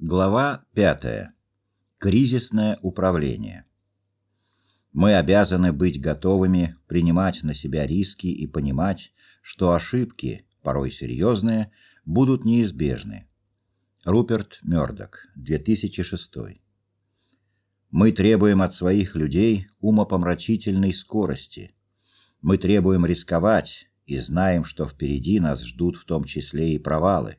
Глава 5. Кризисное управление. Мы обязаны быть готовыми принимать на себя риски и понимать, что ошибки, порой серьезные, будут неизбежны. Руперт Мёрдок, 2006. Мы требуем от своих людей умопомрачительной скорости. Мы требуем рисковать и знаем, что впереди нас ждут в том числе и провалы.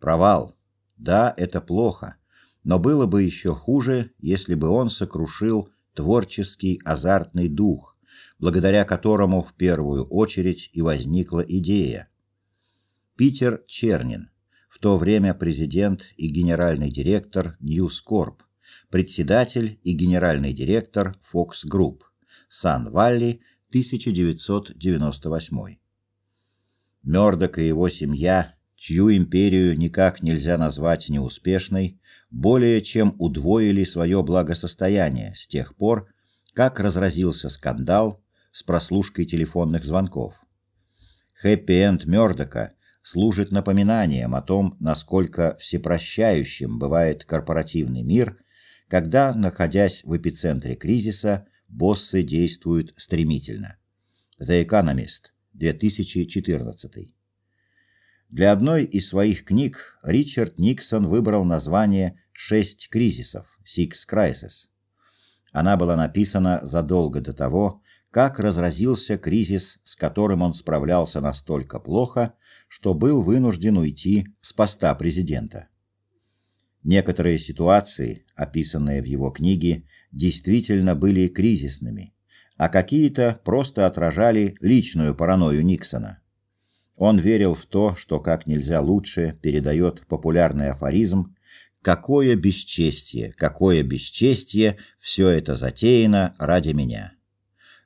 Провал да, это плохо, но было бы еще хуже, если бы он сокрушил творческий азартный дух, благодаря которому в первую очередь и возникла идея. Питер Чернин, в то время президент и генеральный директор Corp, председатель и генеральный директор Fox Group, Сан-Валли, 1998. Мёрдок и его семья чью империю никак нельзя назвать неуспешной, более чем удвоили свое благосостояние с тех пор, как разразился скандал с прослушкой телефонных звонков. Хэппи-энд Мёрдока служит напоминанием о том, насколько всепрощающим бывает корпоративный мир, когда, находясь в эпицентре кризиса, боссы действуют стремительно. The Economist, 2014 для одной из своих книг Ричард Никсон выбрал название «Шесть кризисов» Six Crises. Она была написана задолго до того, как разразился кризис, с которым он справлялся настолько плохо, что был вынужден уйти с поста президента. Некоторые ситуации, описанные в его книге, действительно были кризисными, а какие-то просто отражали личную паранойю Никсона. Он верил в то, что как нельзя лучше передает популярный афоризм «Какое бесчестие, какое бесчестие, все это затеяно ради меня».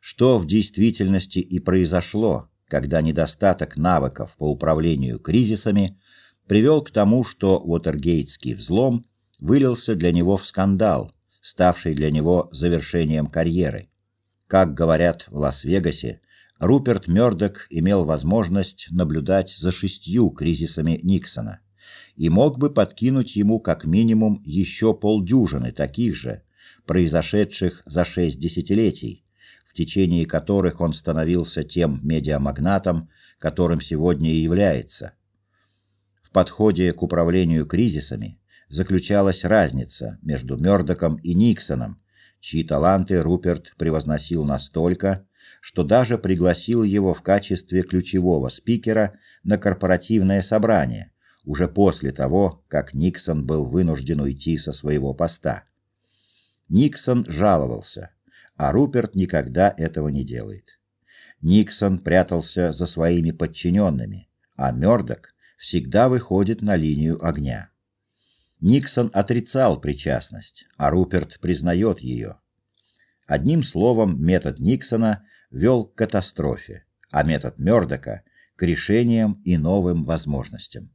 Что в действительности и произошло, когда недостаток навыков по управлению кризисами привел к тому, что Уотергейтский взлом вылился для него в скандал, ставший для него завершением карьеры. Как говорят в Лас-Вегасе, Руперт Мёрдок имел возможность наблюдать за шестью кризисами Никсона и мог бы подкинуть ему как минимум еще полдюжины таких же, произошедших за шесть десятилетий, в течение которых он становился тем медиамагнатом, которым сегодня и является. В подходе к управлению кризисами заключалась разница между Мёрдоком и Никсоном, чьи таланты Руперт превозносил настолько, что даже пригласил его в качестве ключевого спикера на корпоративное собрание, уже после того, как Никсон был вынужден уйти со своего поста. Никсон жаловался, а Руперт никогда этого не делает. Никсон прятался за своими подчиненными, а Мёрдок всегда выходит на линию огня. Никсон отрицал причастность, а Руперт признает ее. Одним словом, метод Никсона вел к катастрофе, а метод Мёрдока – к решениям и новым возможностям.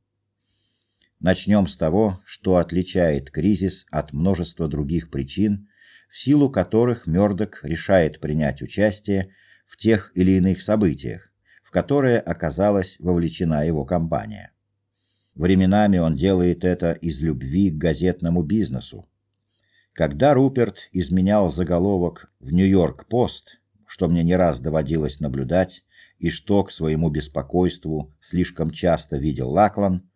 Начнем с того, что отличает кризис от множества других причин, в силу которых Мёрдок решает принять участие в тех или иных событиях, в которые оказалась вовлечена его компания. Временами он делает это из любви к газетному бизнесу. Когда Руперт изменял заголовок в Нью-Йорк-Пост что мне не раз доводилось наблюдать и что к своему беспокойству слишком часто видел Лаклан,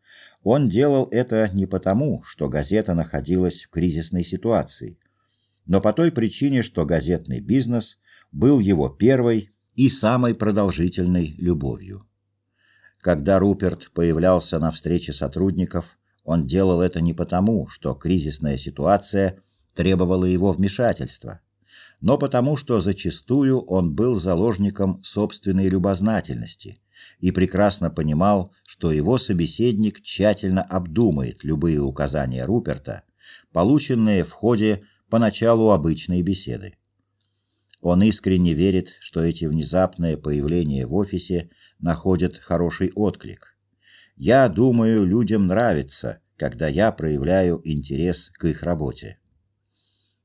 он делал это не потому, что газета находилась в кризисной ситуации, но по той причине, что газетный бизнес был его первой и самой продолжительной любовью. Когда Руперт появлялся на встрече сотрудников, он делал это не потому, что кризисная ситуация требовала его вмешательства, но потому что зачастую он был заложником собственной любознательности и прекрасно понимал, что его собеседник тщательно обдумает любые указания Руперта, полученные в ходе поначалу обычной беседы. Он искренне верит, что эти внезапные появления в офисе находят хороший отклик. Я думаю, людям нравится, когда я проявляю интерес к их работе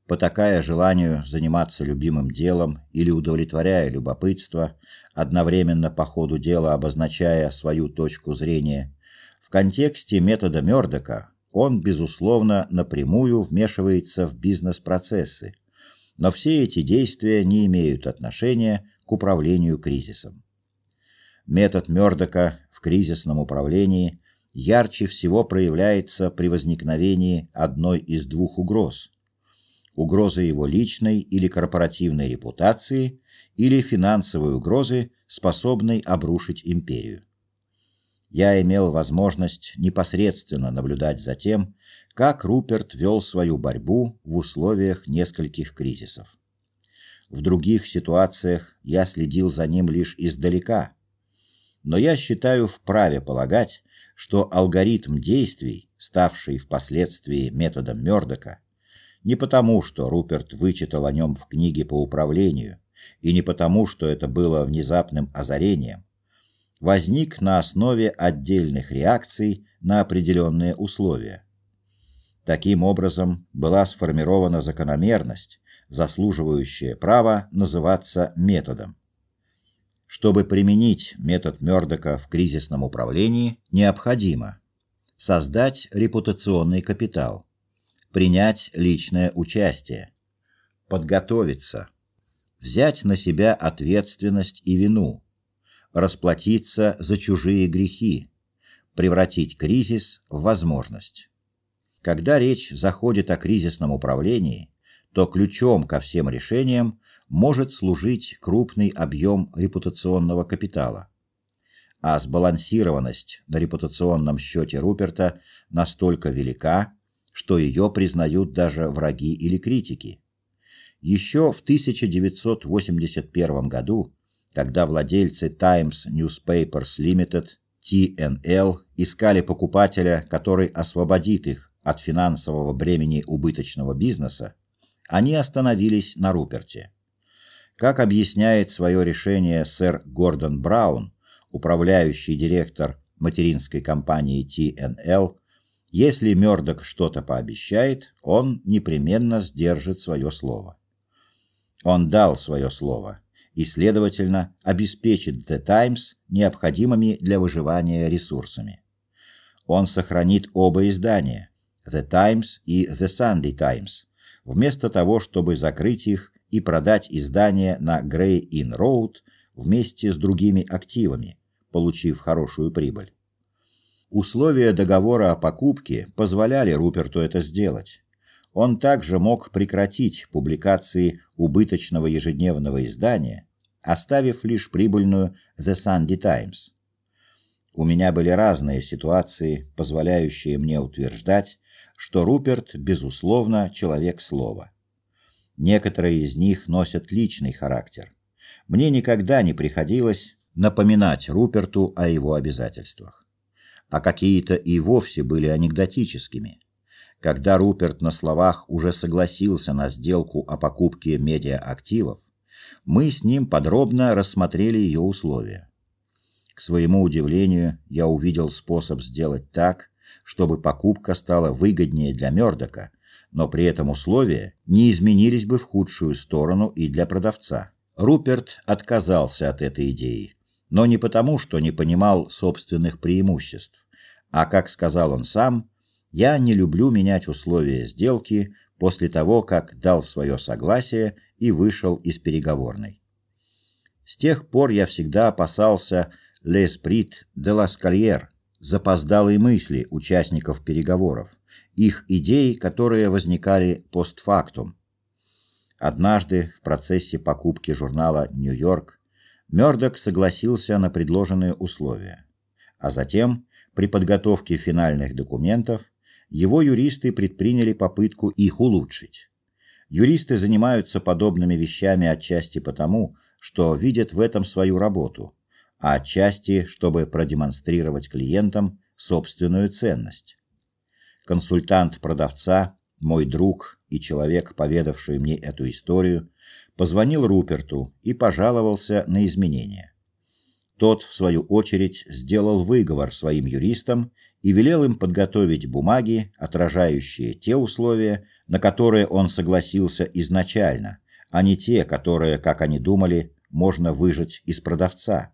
потакая желанию заниматься любимым делом или удовлетворяя любопытство, одновременно по ходу дела обозначая свою точку зрения, в контексте метода Мёрдока он, безусловно, напрямую вмешивается в бизнес-процессы, но все эти действия не имеют отношения к управлению кризисом. Метод Мёрдока в кризисном управлении ярче всего проявляется при возникновении одной из двух угроз. Угрозы его личной или корпоративной репутации или финансовой угрозы, способной обрушить империю. Я имел возможность непосредственно наблюдать за тем, как Руперт вел свою борьбу в условиях нескольких кризисов. В других ситуациях я следил за ним лишь издалека. Но я считаю вправе полагать, что алгоритм действий, ставший впоследствии методом Мёрдока, не потому, что Руперт вычитал о нем в книге по управлению, и не потому, что это было внезапным озарением, возник на основе отдельных реакций на определенные условия. Таким образом, была сформирована закономерность, заслуживающая права называться методом. Чтобы применить метод Мёрдока в кризисном управлении, необходимо создать репутационный капитал, принять личное участие, подготовиться, взять на себя ответственность и вину, расплатиться за чужие грехи, превратить кризис в возможность. Когда речь заходит о кризисном управлении, то ключом ко всем решениям может служить крупный объем репутационного капитала. А сбалансированность на репутационном счете Руперта настолько велика, что ее признают даже враги или критики. Еще в 1981 году, когда владельцы Times Newspapers Limited TNL искали покупателя, который освободит их от финансового бремени убыточного бизнеса, они остановились на Руперте. Как объясняет свое решение сэр Гордон Браун, управляющий директор материнской компании TNL, если Мёрдок что-то пообещает, он непременно сдержит свое слово. Он дал свое слово и, следовательно, обеспечит The Times необходимыми для выживания ресурсами. Он сохранит оба издания The Times и The Sunday Times, вместо того, чтобы закрыть их и продать издание на Grey Inn Road вместе с другими активами, получив хорошую прибыль. Условия договора о покупке позволяли Руперту это сделать. Он также мог прекратить публикации убыточного ежедневного издания, оставив лишь прибыльную The Sunday Times. У меня были разные ситуации, позволяющие мне утверждать, что Руперт, безусловно, человек слова. Некоторые из них носят личный характер. Мне никогда не приходилось напоминать Руперту о его обязательствах а какие-то и вовсе были анекдотическими. Когда Руперт на словах уже согласился на сделку о покупке медиа-активов, мы с ним подробно рассмотрели ее условия. К своему удивлению, я увидел способ сделать так, чтобы покупка стала выгоднее для Мёрдока, но при этом условия не изменились бы в худшую сторону и для продавца. Руперт отказался от этой идеи, но не потому, что не понимал собственных преимуществ. А как сказал он сам, я не люблю менять условия сделки после того, как дал свое согласие и вышел из переговорной. С тех пор я всегда опасался l'esprit de l'escalier, запоздалой мысли участников переговоров, их идей, которые возникали постфактум. Однажды в процессе покупки журнала «Нью-Йорк» Мёрдок согласился на предложенные условия, а затем при подготовке финальных документов его юристы предприняли попытку их улучшить. Юристы занимаются подобными вещами отчасти потому, что видят в этом свою работу, а отчасти, чтобы продемонстрировать клиентам собственную ценность. Консультант продавца, мой друг и человек, поведавший мне эту историю, позвонил Руперту и пожаловался на изменения. Тот, в свою очередь, сделал выговор своим юристам и велел им подготовить бумаги, отражающие те условия, на которые он согласился изначально, а не те, которые, как они думали, можно выжать из продавца.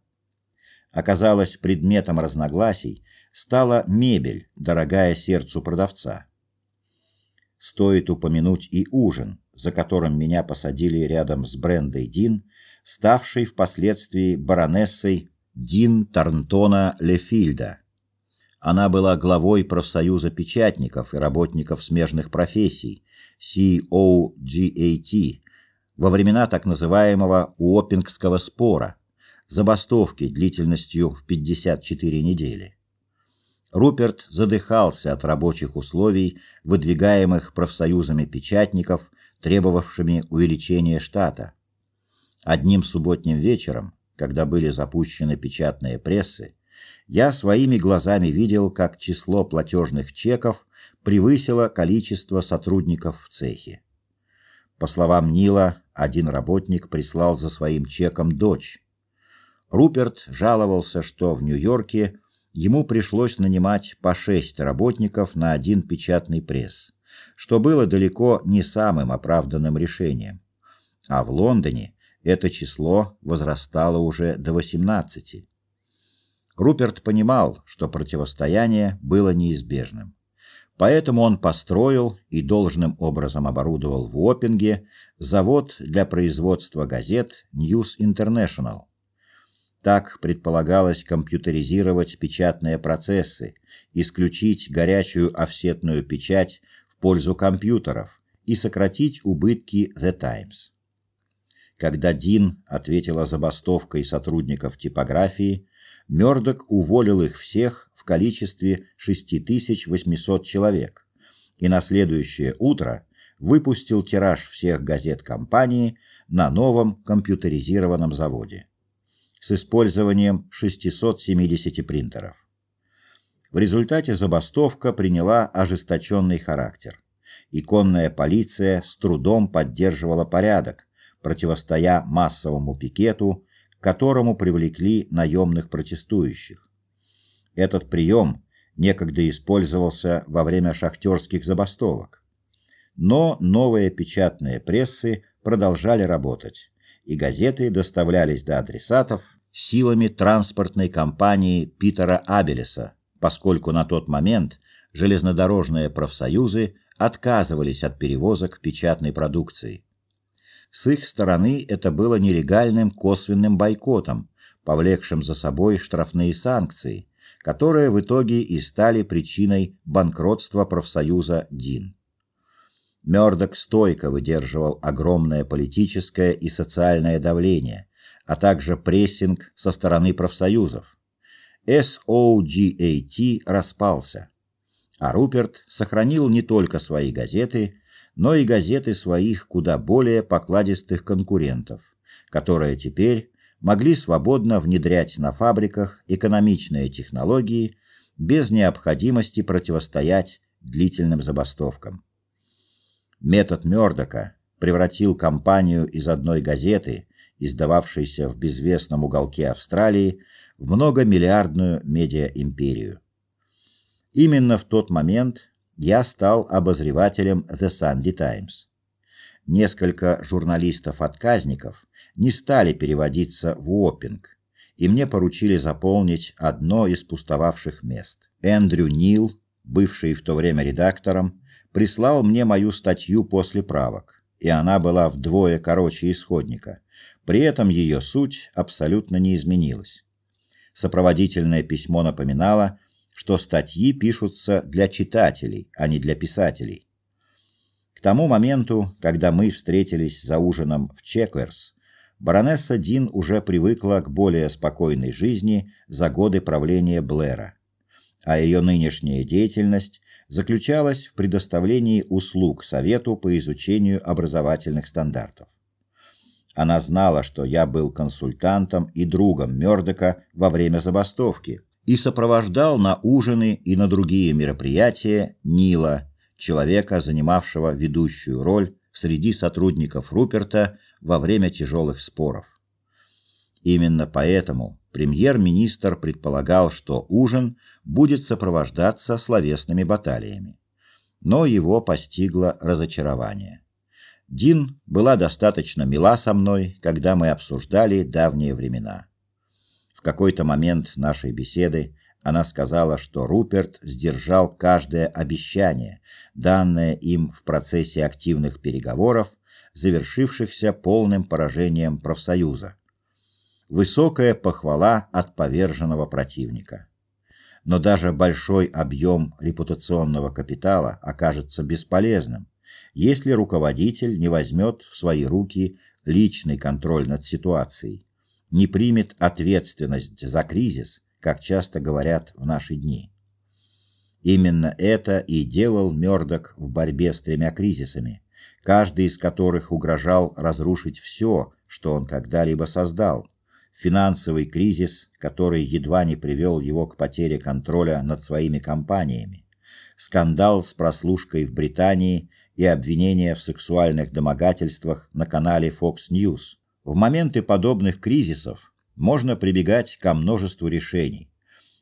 Оказалось предметом разногласий стала мебель, дорогая сердцу продавца. Стоит упомянуть и ужин, за которым меня посадили рядом с Брендой Дин, ставшей впоследствии баронессой Дин Тарнтона Лефильда. Она была главой профсоюза печатников и работников смежных профессий COGAT во времена так называемого Уоппингского спора, забастовки длительностью в 54 недели. Руперт задыхался от рабочих условий, выдвигаемых профсоюзами печатников, требовавшими увеличения штата. Одним субботним вечером, когда были запущены печатные прессы, я своими глазами видел, как число платежных чеков превысило количество сотрудников в цехе. По словам Нила, один работник прислал за своим чеком дочь. Руперт жаловался, что в Нью-Йорке ему пришлось нанимать по шесть работников на один печатный пресс, что было далеко не самым оправданным решением. А в Лондоне это число возрастало уже до 18. Руперт понимал, что противостояние было неизбежным. Поэтому он построил и должным образом оборудовал в Уоппинге завод для производства газет News International. Так предполагалось компьютеризировать печатные процессы, исключить горячую офсетную печать пользу компьютеров и сократить убытки The Times. Когда Дин ответила забастовкой сотрудников типографии, Мёрдок уволил их всех в количестве 6800 человек и на следующее утро выпустил тираж всех газет компании на новом компьютеризированном заводе с использованием 670 принтеров. В результате забастовка приняла ожесточенный характер. Иконная полиция с трудом поддерживала порядок, противостоя массовому пикету к которому привлекли наемных протестующих. Этот прием некогда использовался во время шахтерских забастовок. Но новые печатные прессы продолжали работать, и газеты доставлялись до адресатов силами транспортной компании Питера Абелеса, поскольку на тот момент железнодорожные профсоюзы отказывались от перевозок печатной продукции. С их стороны это было нелегальным косвенным бойкотом, повлекшим за собой штрафные санкции, которые в итоге и стали причиной банкротства профсоюза ДИН. Мёрдок стойко выдерживал огромное политическое и социальное давление, а также прессинг со стороны профсоюзов. SOGAT распался, а Руперт сохранил не только свои газеты, но и газеты своих куда более покладистых конкурентов, которые теперь могли свободно внедрять на фабриках экономичные технологии без необходимости противостоять длительным забастовкам. Метод Мёрдока превратил компанию из одной газеты, издававшейся в безвестном уголке Австралии, в многомиллиардную медиаимперию. Именно в тот момент я стал обозревателем The Sunday Times. Несколько журналистов-отказников не стали переводиться в Уоппинг, и мне поручили заполнить одно из пустовавших мест. Эндрю Нил, бывший в то время редактором, прислал мне мою статью после правок, и она была вдвое короче исходника. При этом ее суть абсолютно не изменилась. Сопроводительное письмо напоминало, что статьи пишутся для читателей, а не для писателей. К тому моменту, когда мы встретились за ужином в Чекверс, баронесса Дин уже привыкла к более спокойной жизни за годы правления Блэра, а ее нынешняя деятельность заключалась в предоставлении услуг Совету по изучению образовательных стандартов. Она знала, что я был консультантом и другом Мёрдока во время забастовки – и сопровождал на ужины и на другие мероприятия Нила, человека, занимавшего ведущую роль среди сотрудников Руперта во время тяжелых споров. Именно поэтому премьер-министр предполагал, что ужин будет сопровождаться словесными баталиями. Но его постигло разочарование. Дин была достаточно мила со мной, когда мы обсуждали давние времена. В какой-то момент нашей беседы Она сказала, что Руперт сдержал каждое обещание, данное им в процессе активных переговоров, завершившихся полным поражением профсоюза. Высокая похвала от поверженного противника. Но даже большой объем репутационного капитала окажется бесполезным, если руководитель не возьмет в свои руки личный контроль над ситуацией, не примет ответственность за кризис, как часто говорят в наши дни. Именно это и делал Мёрдок в борьбе с тремя кризисами, каждый из которых угрожал разрушить все, что он когда-либо создал. Финансовый кризис, который едва не привел его к потере контроля над своими компаниями. Скандал с прослушкой в Британии и обвинения в сексуальных домогательствах на канале Fox News. В моменты подобных кризисов можно прибегать ко множеству решений.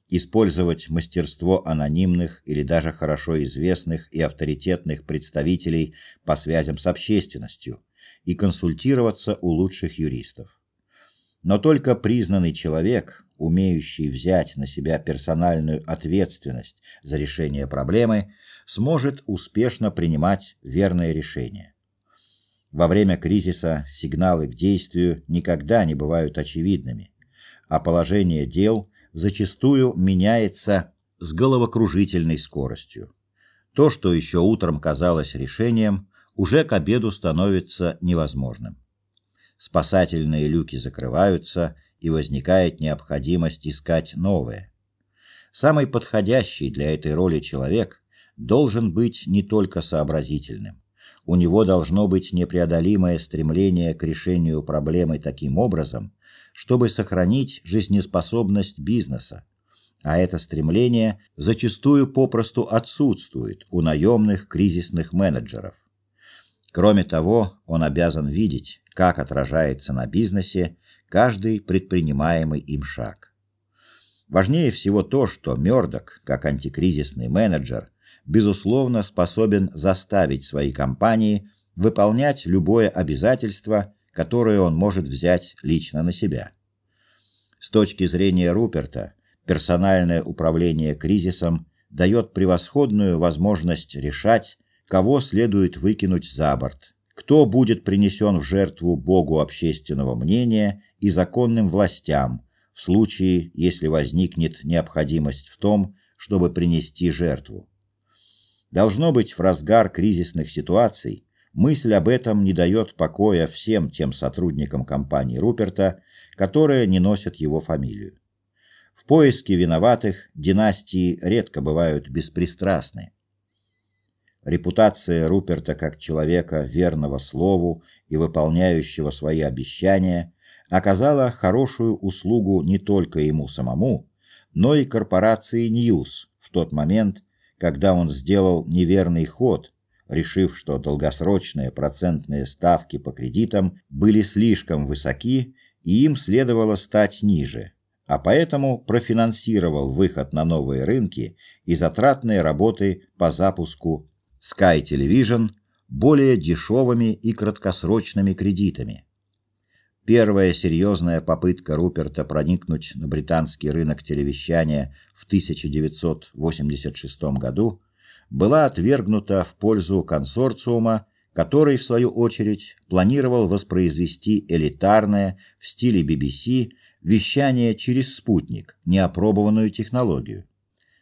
Использовать мастерство анонимных или даже хорошо известных и авторитетных представителей по связям с общественностью и консультироваться у лучших юристов. Но только признанный человек, умеющий взять на себя персональную ответственность за решение проблемы, сможет успешно принимать верные решения. Во время кризиса сигналы к действию никогда не бывают очевидными, а положение дел зачастую меняется с головокружительной скоростью. То, что еще утром казалось решением, уже к обеду становится невозможным спасательные люки закрываются, и возникает необходимость искать новые. Самый подходящий для этой роли человек должен быть не только сообразительным. У него должно быть непреодолимое стремление к решению проблемы таким образом, чтобы сохранить жизнеспособность бизнеса. А это стремление зачастую попросту отсутствует у наемных кризисных менеджеров. Кроме того, он обязан видеть, как отражается на бизнесе каждый предпринимаемый им шаг. Важнее всего то, что Мёрдок, как антикризисный менеджер, безусловно способен заставить свои компании выполнять любое обязательство, которое он может взять лично на себя. С точки зрения Руперта, персональное управление кризисом дает превосходную возможность решать, кого следует выкинуть за борт, кто будет принесен в жертву Богу общественного мнения и законным властям в случае, если возникнет необходимость в том, чтобы принести жертву. Должно быть, в разгар кризисных ситуаций мысль об этом не дает покоя всем тем сотрудникам компании Руперта, которые не носят его фамилию. В поиске виноватых династии редко бывают беспристрастны. Репутация Руперта как человека верного слову и выполняющего свои обещания оказала хорошую услугу не только ему самому, но и корпорации News в тот момент, когда он сделал неверный ход, решив, что долгосрочные процентные ставки по кредитам были слишком высоки и им следовало стать ниже, а поэтому профинансировал выход на новые рынки и затратные работы по запуску Sky Television более дешевыми и краткосрочными кредитами. Первая серьезная попытка Руперта проникнуть на британский рынок телевещания в 1986 году была отвергнута в пользу консорциума, который, в свою очередь, планировал воспроизвести элитарное в стиле BBC вещание через спутник, неопробованную технологию.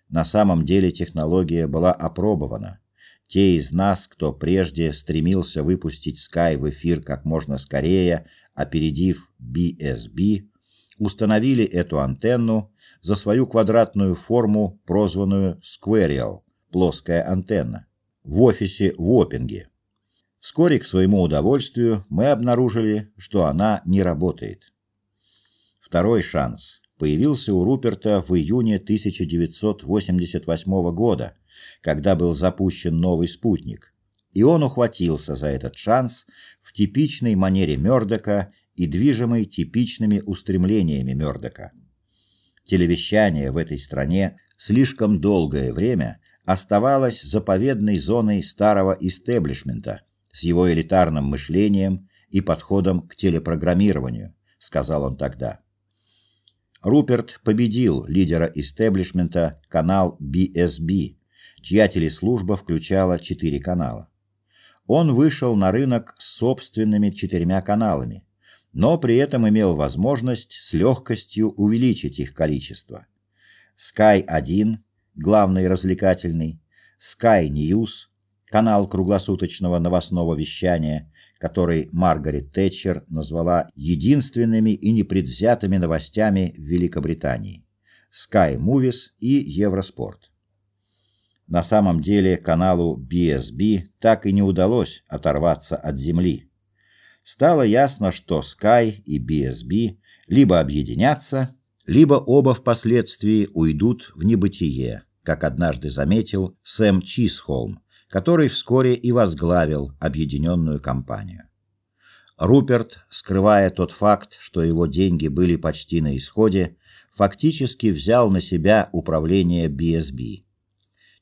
На самом деле технология была опробована – те из нас, кто прежде стремился выпустить Sky в эфир как можно скорее, опередив BSB, установили эту антенну за свою квадратную форму, прозванную Squarial – плоская антенна, в офисе в Опинге. Вскоре, к своему удовольствию, мы обнаружили, что она не работает. Второй шанс появился у Руперта в июне 1988 года – когда был запущен новый спутник, и он ухватился за этот шанс в типичной манере Мёрдока и движимой типичными устремлениями Мёрдока. Телевещание в этой стране слишком долгое время оставалось заповедной зоной старого истеблишмента с его элитарным мышлением и подходом к телепрограммированию, сказал он тогда. Руперт победил лидера истеблишмента канал BSB, чья телеслужба включала четыре канала. Он вышел на рынок с собственными четырьмя каналами, но при этом имел возможность с легкостью увеличить их количество. Sky 1, главный развлекательный, Sky News, канал круглосуточного новостного вещания, который Маргарет Тэтчер назвала единственными и непредвзятыми новостями в Великобритании, Sky Movies и Евроспорт. На самом деле каналу BSB так и не удалось оторваться от земли. Стало ясно, что Sky и BSB либо объединятся, либо оба впоследствии уйдут в небытие, как однажды заметил Сэм Чисхолм, который вскоре и возглавил объединенную компанию. Руперт, скрывая тот факт, что его деньги были почти на исходе, фактически взял на себя управление BSB.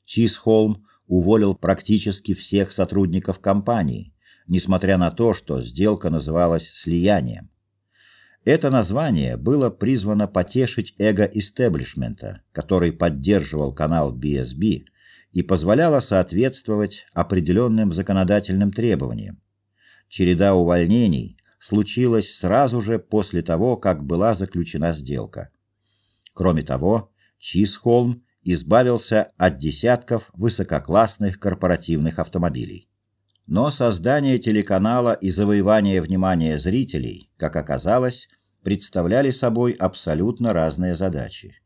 Чисхолм уволил практически всех сотрудников компании, несмотря на то, что сделка называлась слиянием. Это название было призвано потешить эго истеблишмента, который поддерживал канал BSB и позволяло соответствовать определенным законодательным требованиям. Череда увольнений случилась сразу же после того, как была заключена сделка. Кроме того, Чисхолм избавился от десятков высококлассных корпоративных автомобилей. Но создание телеканала и завоевание внимания зрителей, как оказалось, представляли собой абсолютно разные задачи.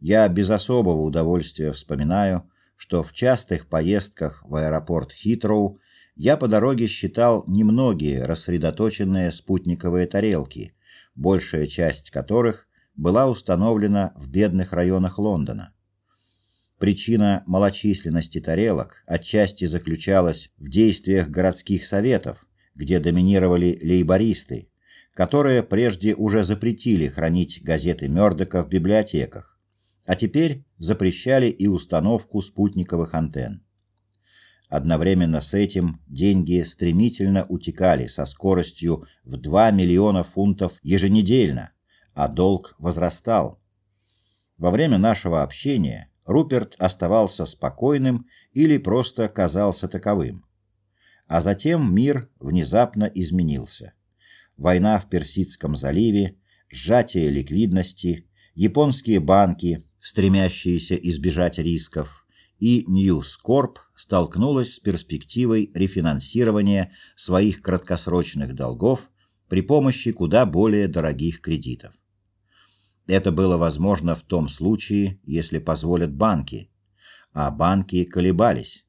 Я без особого удовольствия вспоминаю, что в частых поездках в аэропорт Хитроу я по дороге считал немногие рассредоточенные спутниковые тарелки, большая часть которых была установлена в бедных районах Лондона. Причина малочисленности тарелок отчасти заключалась в действиях городских советов, где доминировали лейбористы, которые прежде уже запретили хранить газеты Мёрдока в библиотеках, а теперь запрещали и установку спутниковых антенн. Одновременно с этим деньги стремительно утекали со скоростью в 2 миллиона фунтов еженедельно, а долг возрастал. Во время нашего общения Руперт оставался спокойным или просто казался таковым. А затем мир внезапно изменился. Война в Персидском заливе, сжатие ликвидности, японские банки, стремящиеся избежать рисков, и News столкнулась с перспективой рефинансирования своих краткосрочных долгов при помощи куда более дорогих кредитов. Это было возможно в том случае, если позволят банки, а банки колебались.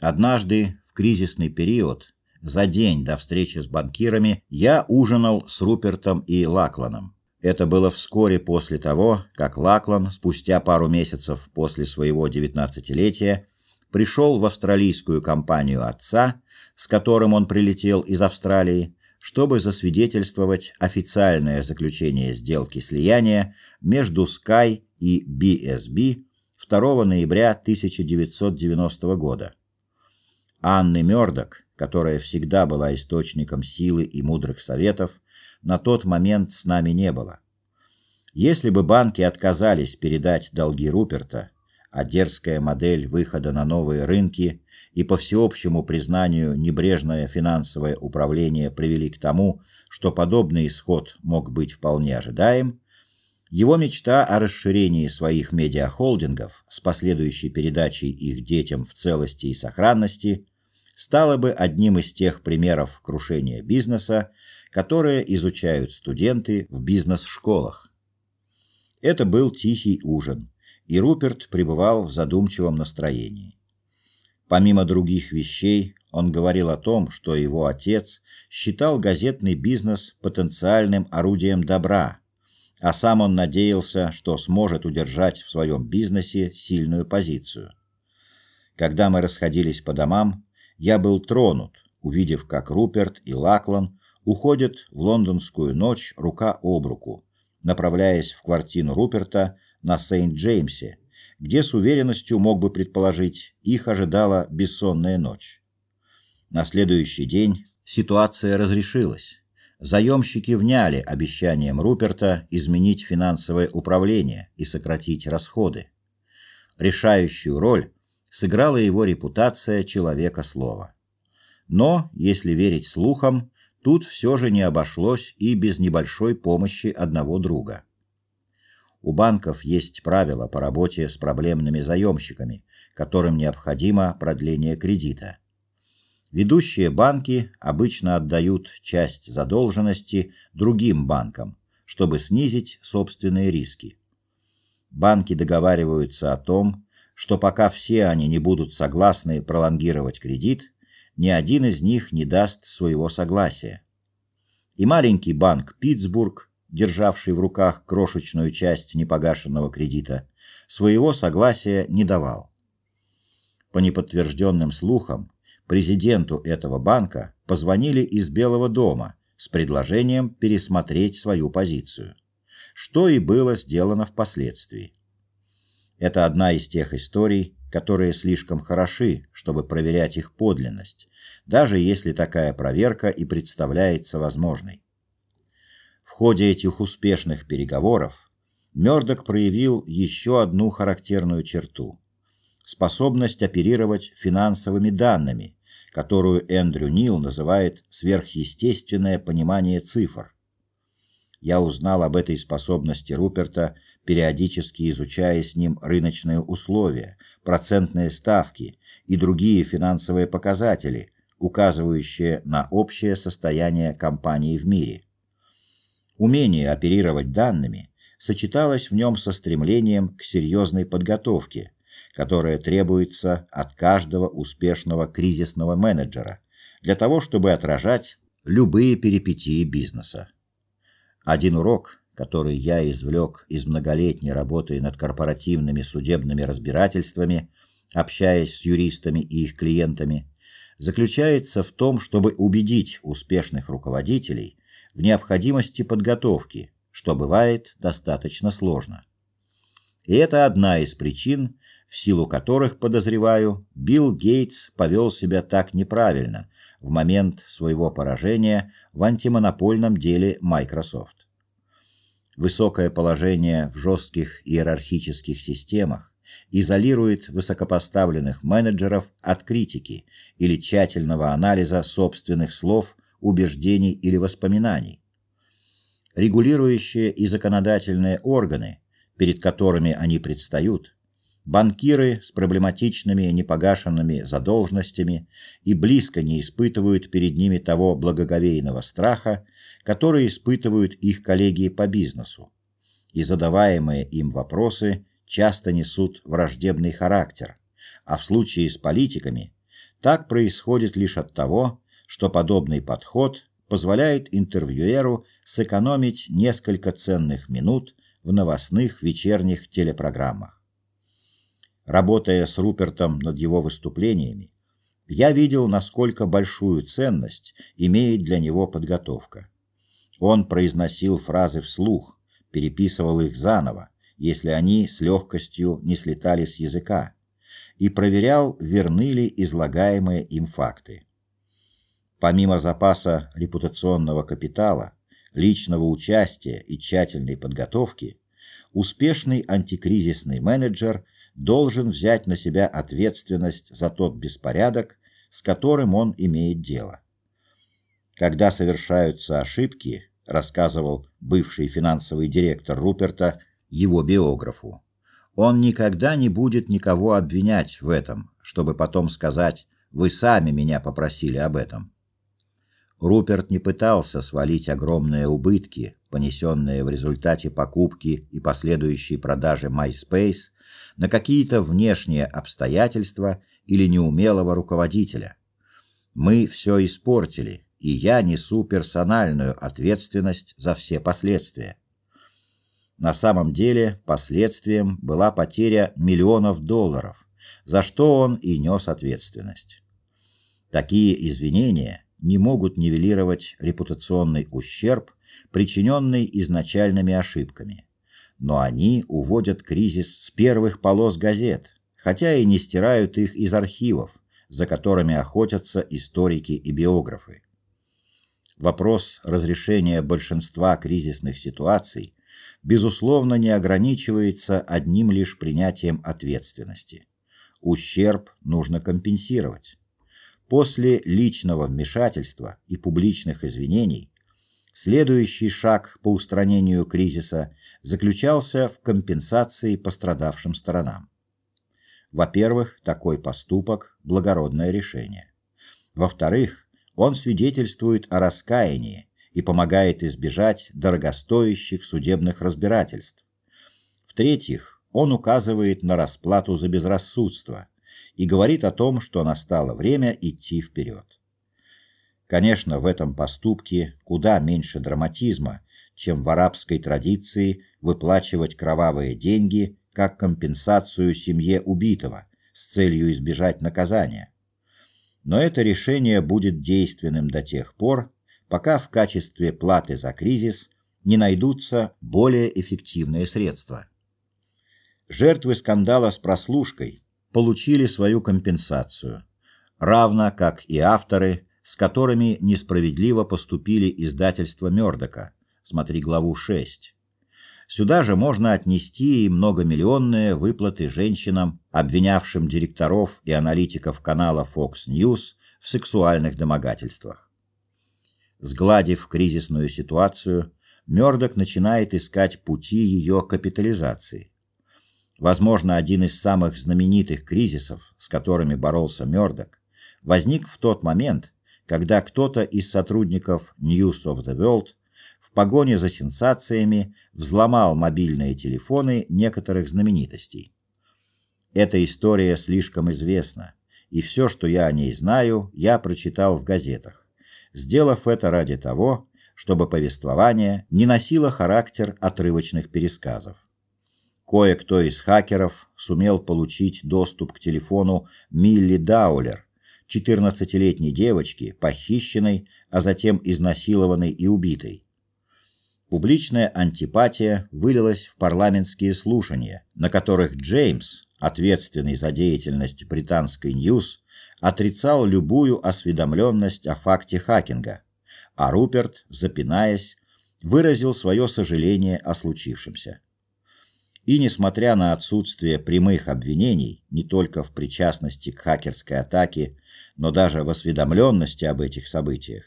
Однажды, в кризисный период, за день до встречи с банкирами, я ужинал с Рупертом и Лакланом. Это было вскоре после того, как Лаклан, спустя пару месяцев после своего девятнадцатилетия, пришел в австралийскую компанию отца, с которым он прилетел из Австралии, чтобы засвидетельствовать официальное заключение сделки слияния между Sky и BSB 2 ноября 1990 года. Анны Мёрдок, которая всегда была источником силы и мудрых советов, на тот момент с нами не было. Если бы банки отказались передать долги Руперта, а дерзкая модель выхода на новые рынки и по всеобщему признанию небрежное финансовое управление привели к тому, что подобный исход мог быть вполне ожидаем, его мечта о расширении своих медиахолдингов с последующей передачей их детям в целости и сохранности стала бы одним из тех примеров крушения бизнеса, которые изучают студенты в бизнес-школах. Это был тихий ужин, и Руперт пребывал в задумчивом настроении. Помимо других вещей, он говорил о том, что его отец считал газетный бизнес потенциальным орудием добра, а сам он надеялся, что сможет удержать в своем бизнесе сильную позицию. Когда мы расходились по домам, я был тронут, увидев, как Руперт и Лаклан уходят в лондонскую ночь рука об руку, направляясь в квартиру Руперта на Сент-Джеймсе, где с уверенностью мог бы предположить, их ожидала бессонная ночь. На следующий день ситуация разрешилась. заемщики вняли обещаниям Руперта изменить финансовое управление и сократить расходы. Решающую роль сыграла его репутация человека слова. Но, если верить слухам, тут все же не обошлось и без небольшой помощи одного друга. У банков есть правила по работе с проблемными заемщиками, которым необходимо продление кредита. Ведущие банки обычно отдают часть задолженности другим банкам, чтобы снизить собственные риски. Банки договариваются о том, что пока все они не будут согласны пролонгировать кредит, ни один из них не даст своего согласия. И маленький банк Питтсбург, державший в руках крошечную часть непогашенного кредита, своего согласия не давал. По неподтвержденным слухам, президенту этого банка позвонили из Белого дома с предложением пересмотреть свою позицию, что и было сделано впоследствии. Это одна из тех историй, которые слишком хороши, чтобы проверять их подлинность, даже если такая проверка и представляется возможной. Ходе этих успешных переговоров Мёрдок проявил еще одну характерную черту – способность оперировать финансовыми данными, которую Эндрю Нил называет сверхъестественное понимание цифр. Я узнал об этой способности Руперта, периодически изучая с ним рыночные условия, процентные ставки и другие финансовые показатели, указывающие на общее состояние компании в мире. Умение оперировать данными сочеталось в нем со стремлением к серьезной подготовке, которая требуется от каждого успешного кризисного менеджера для того, чтобы отражать любые перипетии бизнеса. Один урок, который я извлек из многолетней работы над корпоративными судебными разбирательствами, общаясь с юристами и их клиентами, заключается в том, чтобы убедить успешных руководителей в необходимости подготовки, что бывает достаточно сложно. И это одна из причин, в силу которых, подозреваю, Билл Гейтс повел себя так неправильно в момент своего поражения в антимонопольном деле Microsoft. Высокое положение в жестких иерархических системах изолирует высокопоставленных менеджеров от критики или тщательного анализа собственных слов, убеждений или воспоминаний. Регулирующие и законодательные органы, перед которыми они предстают, банкиры с проблематичными непогашенными задолженностями и близко не испытывают перед ними того благоговейного страха, который испытывают их коллеги по бизнесу. И задаваемые им вопросы часто несут враждебный характер, а в случае с политиками так происходит лишь от того, что подобный подход позволяет интервьюеру сэкономить несколько ценных минут в новостных вечерних телепрограммах. Работая с Рупертом над его выступлениями, я видел, насколько большую ценность имеет для него подготовка. Он произносил фразы вслух, переписывал их заново, если они с легкостью не слетали с языка, и проверял, верны ли излагаемые им факты. Помимо запаса репутационного капитала, личного участия и тщательной подготовки, успешный антикризисный менеджер должен взять на себя ответственность за тот беспорядок, с которым он имеет дело. Когда совершаются ошибки, рассказывал бывший финансовый директор Руперта его биографу. Он никогда не будет никого обвинять в этом, чтобы потом сказать: "Вы сами меня попросили об этом". Руперт не пытался свалить огромные убытки, понесенные в результате покупки и последующей продажи MySpace, на какие-то внешние обстоятельства или неумелого руководителя. Мы все испортили, и я несу персональную ответственность за все последствия. На самом деле последствием была потеря миллионов долларов, за что он и нес ответственность. Такие извинения не могут нивелировать репутационный ущерб, причиненный изначальными ошибками. Но они уводят кризис с первых полос газет, хотя и не стирают их из архивов, за которыми охотятся историки и биографы. вопрос разрешения большинства кризисных ситуаций безусловно не ограничивается одним лишь принятием ответственности. Ущерб нужно компенсировать. После личного вмешательства и публичных извинений следующий шаг по устранению кризиса заключался в компенсации пострадавшим сторонам. Во-первых, такой поступок благородное решение. Во-вторых, он свидетельствует о раскаянии и помогает избежать дорогостоящих судебных разбирательств. В-третьих, он указывает на расплату за безрассудство и говорит о том, что настало время идти вперед. Конечно, в этом поступке куда меньше драматизма, чем в арабской традиции выплачивать кровавые деньги как компенсацию семье убитого с целью избежать наказания. Но это решение будет действенным до тех пор, пока в качестве платы за кризис не найдутся более эффективные средства. Жертвы скандала с прослушкой получили свою компенсацию, равно как и авторы, с которыми несправедливо поступили издательства Мёрдока. Смотри главу 6. Сюда же можно отнести и многомиллионные выплаты женщинам, обвинявшим директоров и аналитиков канала Fox News в сексуальных домогательствах. Сгладив кризисную ситуацию, Мёрдок начинает искать пути ее капитализации. Возможно, один из самых знаменитых кризисов, с которыми боролся Мёрдок, возник в тот момент, когда кто-то из сотрудников News of the World в погоне за сенсациями взломал мобильные телефоны некоторых знаменитостей. Эта история слишком известна, и все, что я о ней знаю, я прочитал в газетах, сделав это ради того, чтобы повествование не носило характер отрывочных пересказов. Кое-кто из хакеров сумел получить доступ к телефону Милли Даулер, 14-летней девочки, похищенной, а затем изнасилованной и убитой. Публичная антипатия вылилась в парламентские слушания, на которых Джеймс, ответственный за деятельность британской News, отрицал любую осведомленность о факте хакинга, а Руперт, запинаясь, выразил свое сожаление о случившемся. И несмотря на отсутствие прямых обвинений не только в причастности к хакерской атаке, но даже в осведомленности об этих событиях,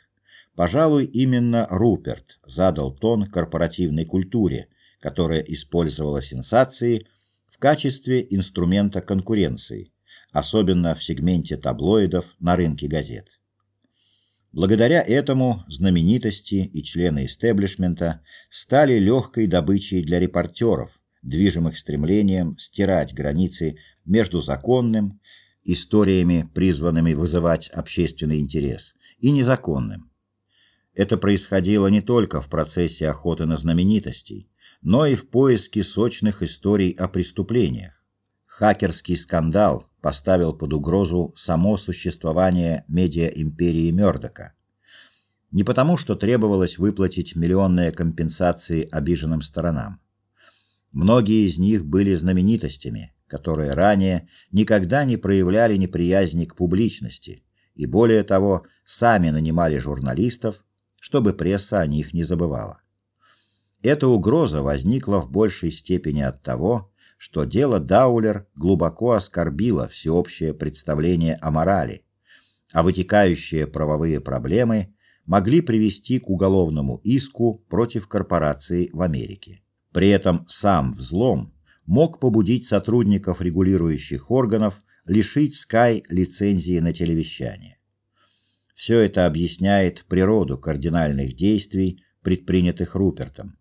Пожалуй, именно Руперт задал тон корпоративной культуре, которая использовала сенсации в качестве инструмента конкуренции, особенно в сегменте таблоидов на рынке газет. Благодаря этому знаменитости и члены истеблишмента стали легкой добычей для репортеров, движимых стремлением стирать границы между законным, историями, призванными вызывать общественный интерес, и незаконным, это происходило не только в процессе охоты на знаменитостей, но и в поиске сочных историй о преступлениях. Хакерский скандал поставил под угрозу само существование медиа-империи Мёрдока. Не потому, что требовалось выплатить миллионные компенсации обиженным сторонам. Многие из них были знаменитостями, которые ранее никогда не проявляли неприязни к публичности и более того, сами нанимали журналистов, чтобы пресса о них не забывала. Эта угроза возникла в большей степени от того, что дело Даулер глубоко оскорбило всеобщее представление о морали, а вытекающие правовые проблемы могли привести к уголовному иску против корпорации в Америке. При этом сам взлом мог побудить сотрудников регулирующих органов лишить Sky лицензии на телевещание. Все это объясняет природу кардинальных действий, предпринятых Рупертом,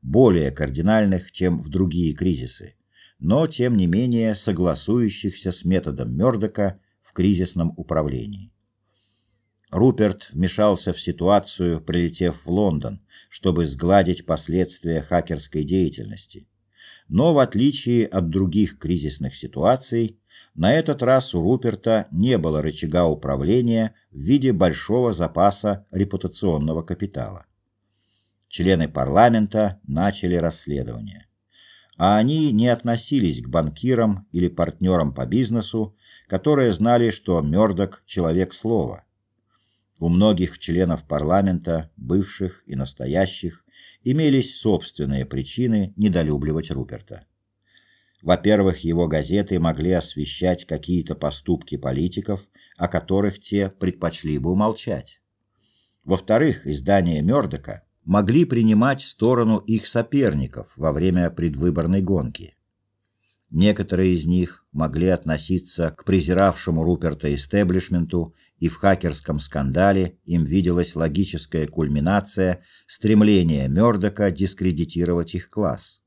более кардинальных, чем в другие кризисы, но тем не менее согласующихся с методом Мёрдока в кризисном управлении. Руперт вмешался в ситуацию, прилетев в Лондон, чтобы сгладить последствия хакерской деятельности. Но в отличие от других кризисных ситуаций, на этот раз у Руперта не было рычага управления в виде большого запаса репутационного капитала. Члены парламента начали расследование. А они не относились к банкирам или партнерам по бизнесу, которые знали, что Мёрдок – человек слова. У многих членов парламента, бывших и настоящих, имелись собственные причины недолюбливать Руперта. Во-первых, его газеты могли освещать какие-то поступки политиков, о которых те предпочли бы умолчать. Во-вторых, издания Мёрдока могли принимать сторону их соперников во время предвыборной гонки. Некоторые из них могли относиться к презиравшему Руперта истеблишменту, и в хакерском скандале им виделась логическая кульминация стремления Мёрдока дискредитировать их класс.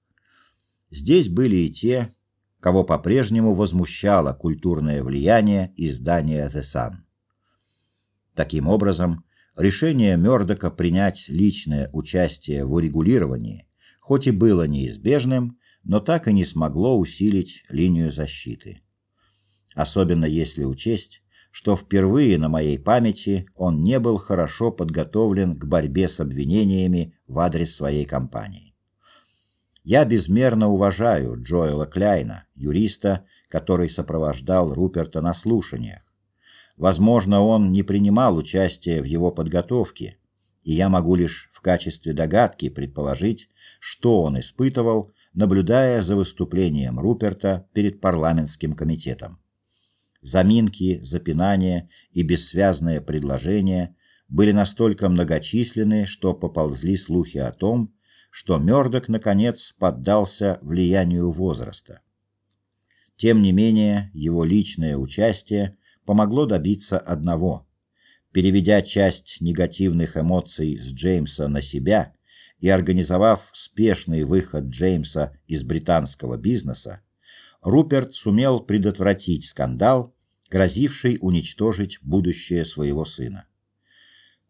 Здесь были и те, кого по-прежнему возмущало культурное влияние издания The Sun. Таким образом, решение Мёрдока принять личное участие в урегулировании, хоть и было неизбежным, но так и не смогло усилить линию защиты. Особенно если учесть, что впервые на моей памяти он не был хорошо подготовлен к борьбе с обвинениями в адрес своей компании. Я безмерно уважаю Джоэла Кляйна, юриста, который сопровождал Руперта на слушаниях. Возможно, он не принимал участия в его подготовке, и я могу лишь в качестве догадки предположить, что он испытывал, наблюдая за выступлением Руперта перед парламентским комитетом. Заминки, запинания и бессвязные предложения были настолько многочисленны, что поползли слухи о том, что Мёрдок наконец поддался влиянию возраста. Тем не менее, его личное участие помогло добиться одного. Переведя часть негативных эмоций с Джеймса на себя и организовав спешный выход Джеймса из британского бизнеса, Руперт сумел предотвратить скандал, грозивший уничтожить будущее своего сына.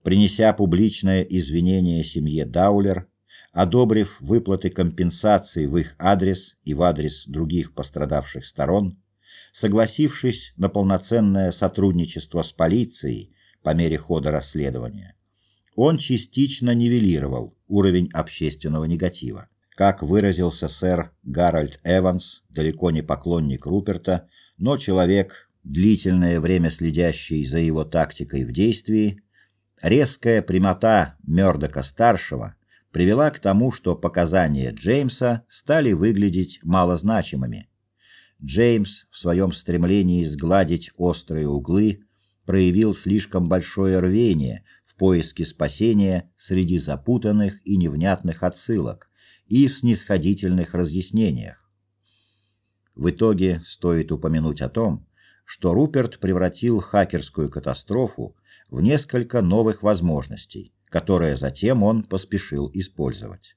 Принеся публичное извинение семье Даулер, одобрив выплаты компенсаций в их адрес и в адрес других пострадавших сторон, согласившись на полноценное сотрудничество с полицией по мере хода расследования, он частично нивелировал уровень общественного негатива. Как выразился сэр Гарольд Эванс, далеко не поклонник Руперта, но человек, длительное время следящий за его тактикой в действии, резкая прямота Мёрдока-старшего привела к тому, что показания Джеймса стали выглядеть малозначимыми. Джеймс в своем стремлении сгладить острые углы проявил слишком большое рвение в поиске спасения среди запутанных и невнятных отсылок и в снисходительных разъяснениях. В итоге стоит упомянуть о том, что Руперт превратил хакерскую катастрофу в несколько новых возможностей, которые затем он поспешил использовать.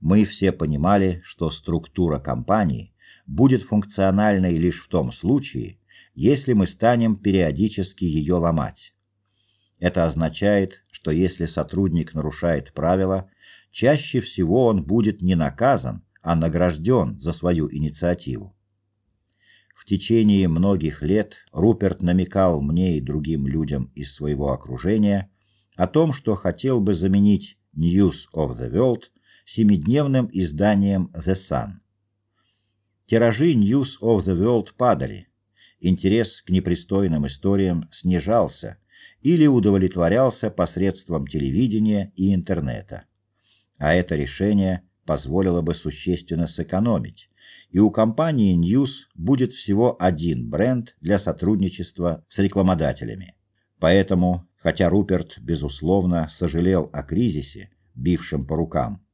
Мы все понимали, что структура компании будет функциональной лишь в том случае, если мы станем периодически ее ломать. Это означает, что если сотрудник нарушает правила, чаще всего он будет не наказан, а награжден за свою инициативу. Течение многих лет Руперт намекал мне и другим людям из своего окружения о том, что хотел бы заменить News of the World семидневным изданием The Sun. Тиражи News of the World падали, интерес к непристойным историям снижался или удовлетворялся посредством телевидения и интернета. А это решение позволило бы существенно сэкономить, и у компании News будет всего один бренд для сотрудничества с рекламодателями. Поэтому, хотя Руперт безусловно сожалел о кризисе, бившем по рукам,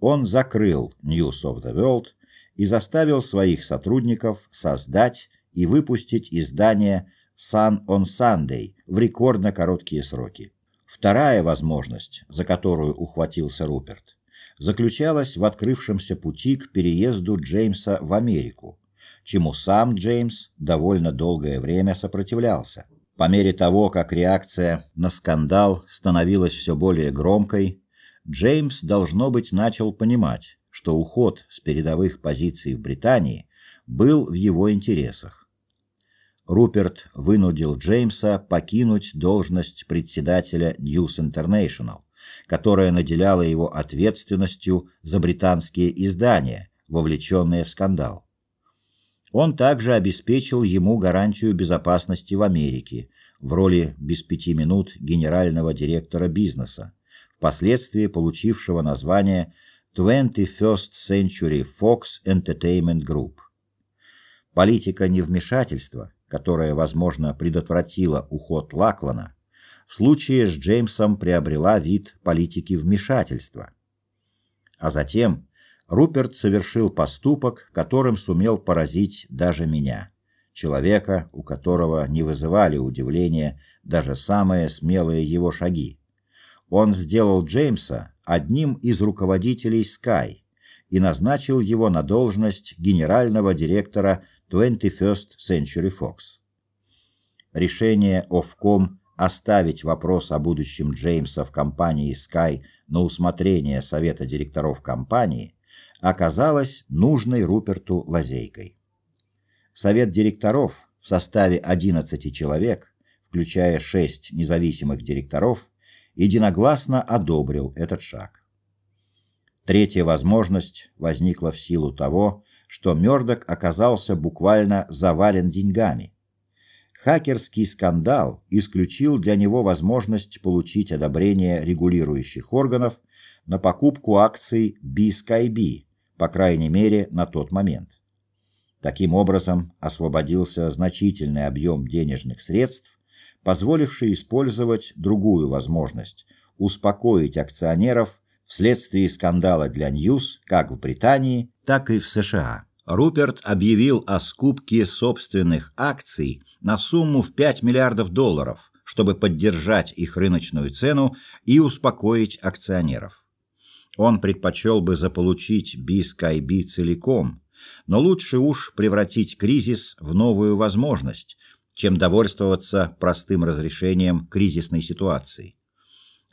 он закрыл News of the World и заставил своих сотрудников создать и выпустить издание Sun on Sunday в рекордно короткие сроки. Вторая возможность, за которую ухватился Руперт, заключалась в открывшемся пути к переезду Джеймса в Америку, чему сам Джеймс довольно долгое время сопротивлялся. По мере того, как реакция на скандал становилась все более громкой, Джеймс, должно быть, начал понимать, что уход с передовых позиций в Британии был в его интересах. Руперт вынудил Джеймса покинуть должность председателя News International, которая наделяла его ответственностью за британские издания, вовлеченные в скандал. Он также обеспечил ему гарантию безопасности в Америке, в роли без пяти минут генерального директора бизнеса, впоследствии получившего название 21st Century Fox Entertainment Group. Политика невмешательства, которая, возможно, предотвратила уход Лаклана, случае с Джеймсом приобрела вид политики вмешательства. А затем Руперт совершил поступок, которым сумел поразить даже меня, человека, у которого не вызывали удивления даже самые смелые его шаги. Он сделал Джеймса одним из руководителей Sky и назначил его на должность генерального директора 21st Century Fox. Решение Ofcom оставить вопрос о будущем Джеймса в компании Sky на усмотрение совета директоров компании оказалось нужной Руперту лазейкой. Совет директоров в составе 11 человек, включая 6 независимых директоров, единогласно одобрил этот шаг. Третья возможность возникла в силу того, что Мёрдок оказался буквально завален деньгами. Хакерский скандал исключил для него возможность получить одобрение регулирующих органов на покупку акций BSkyB, по крайней мере, на тот момент. Таким образом, освободился значительный объем денежных средств, позволивший использовать другую возможность успокоить акционеров вследствие скандала для News как в Британии, так и в США. Руперт объявил о скупке собственных акций на сумму в 5 миллиардов долларов, чтобы поддержать их рыночную цену и успокоить акционеров. Он предпочел бы заполучить Би-Скайби целиком, но лучше уж превратить кризис в новую возможность, чем довольствоваться простым разрешением кризисной ситуации.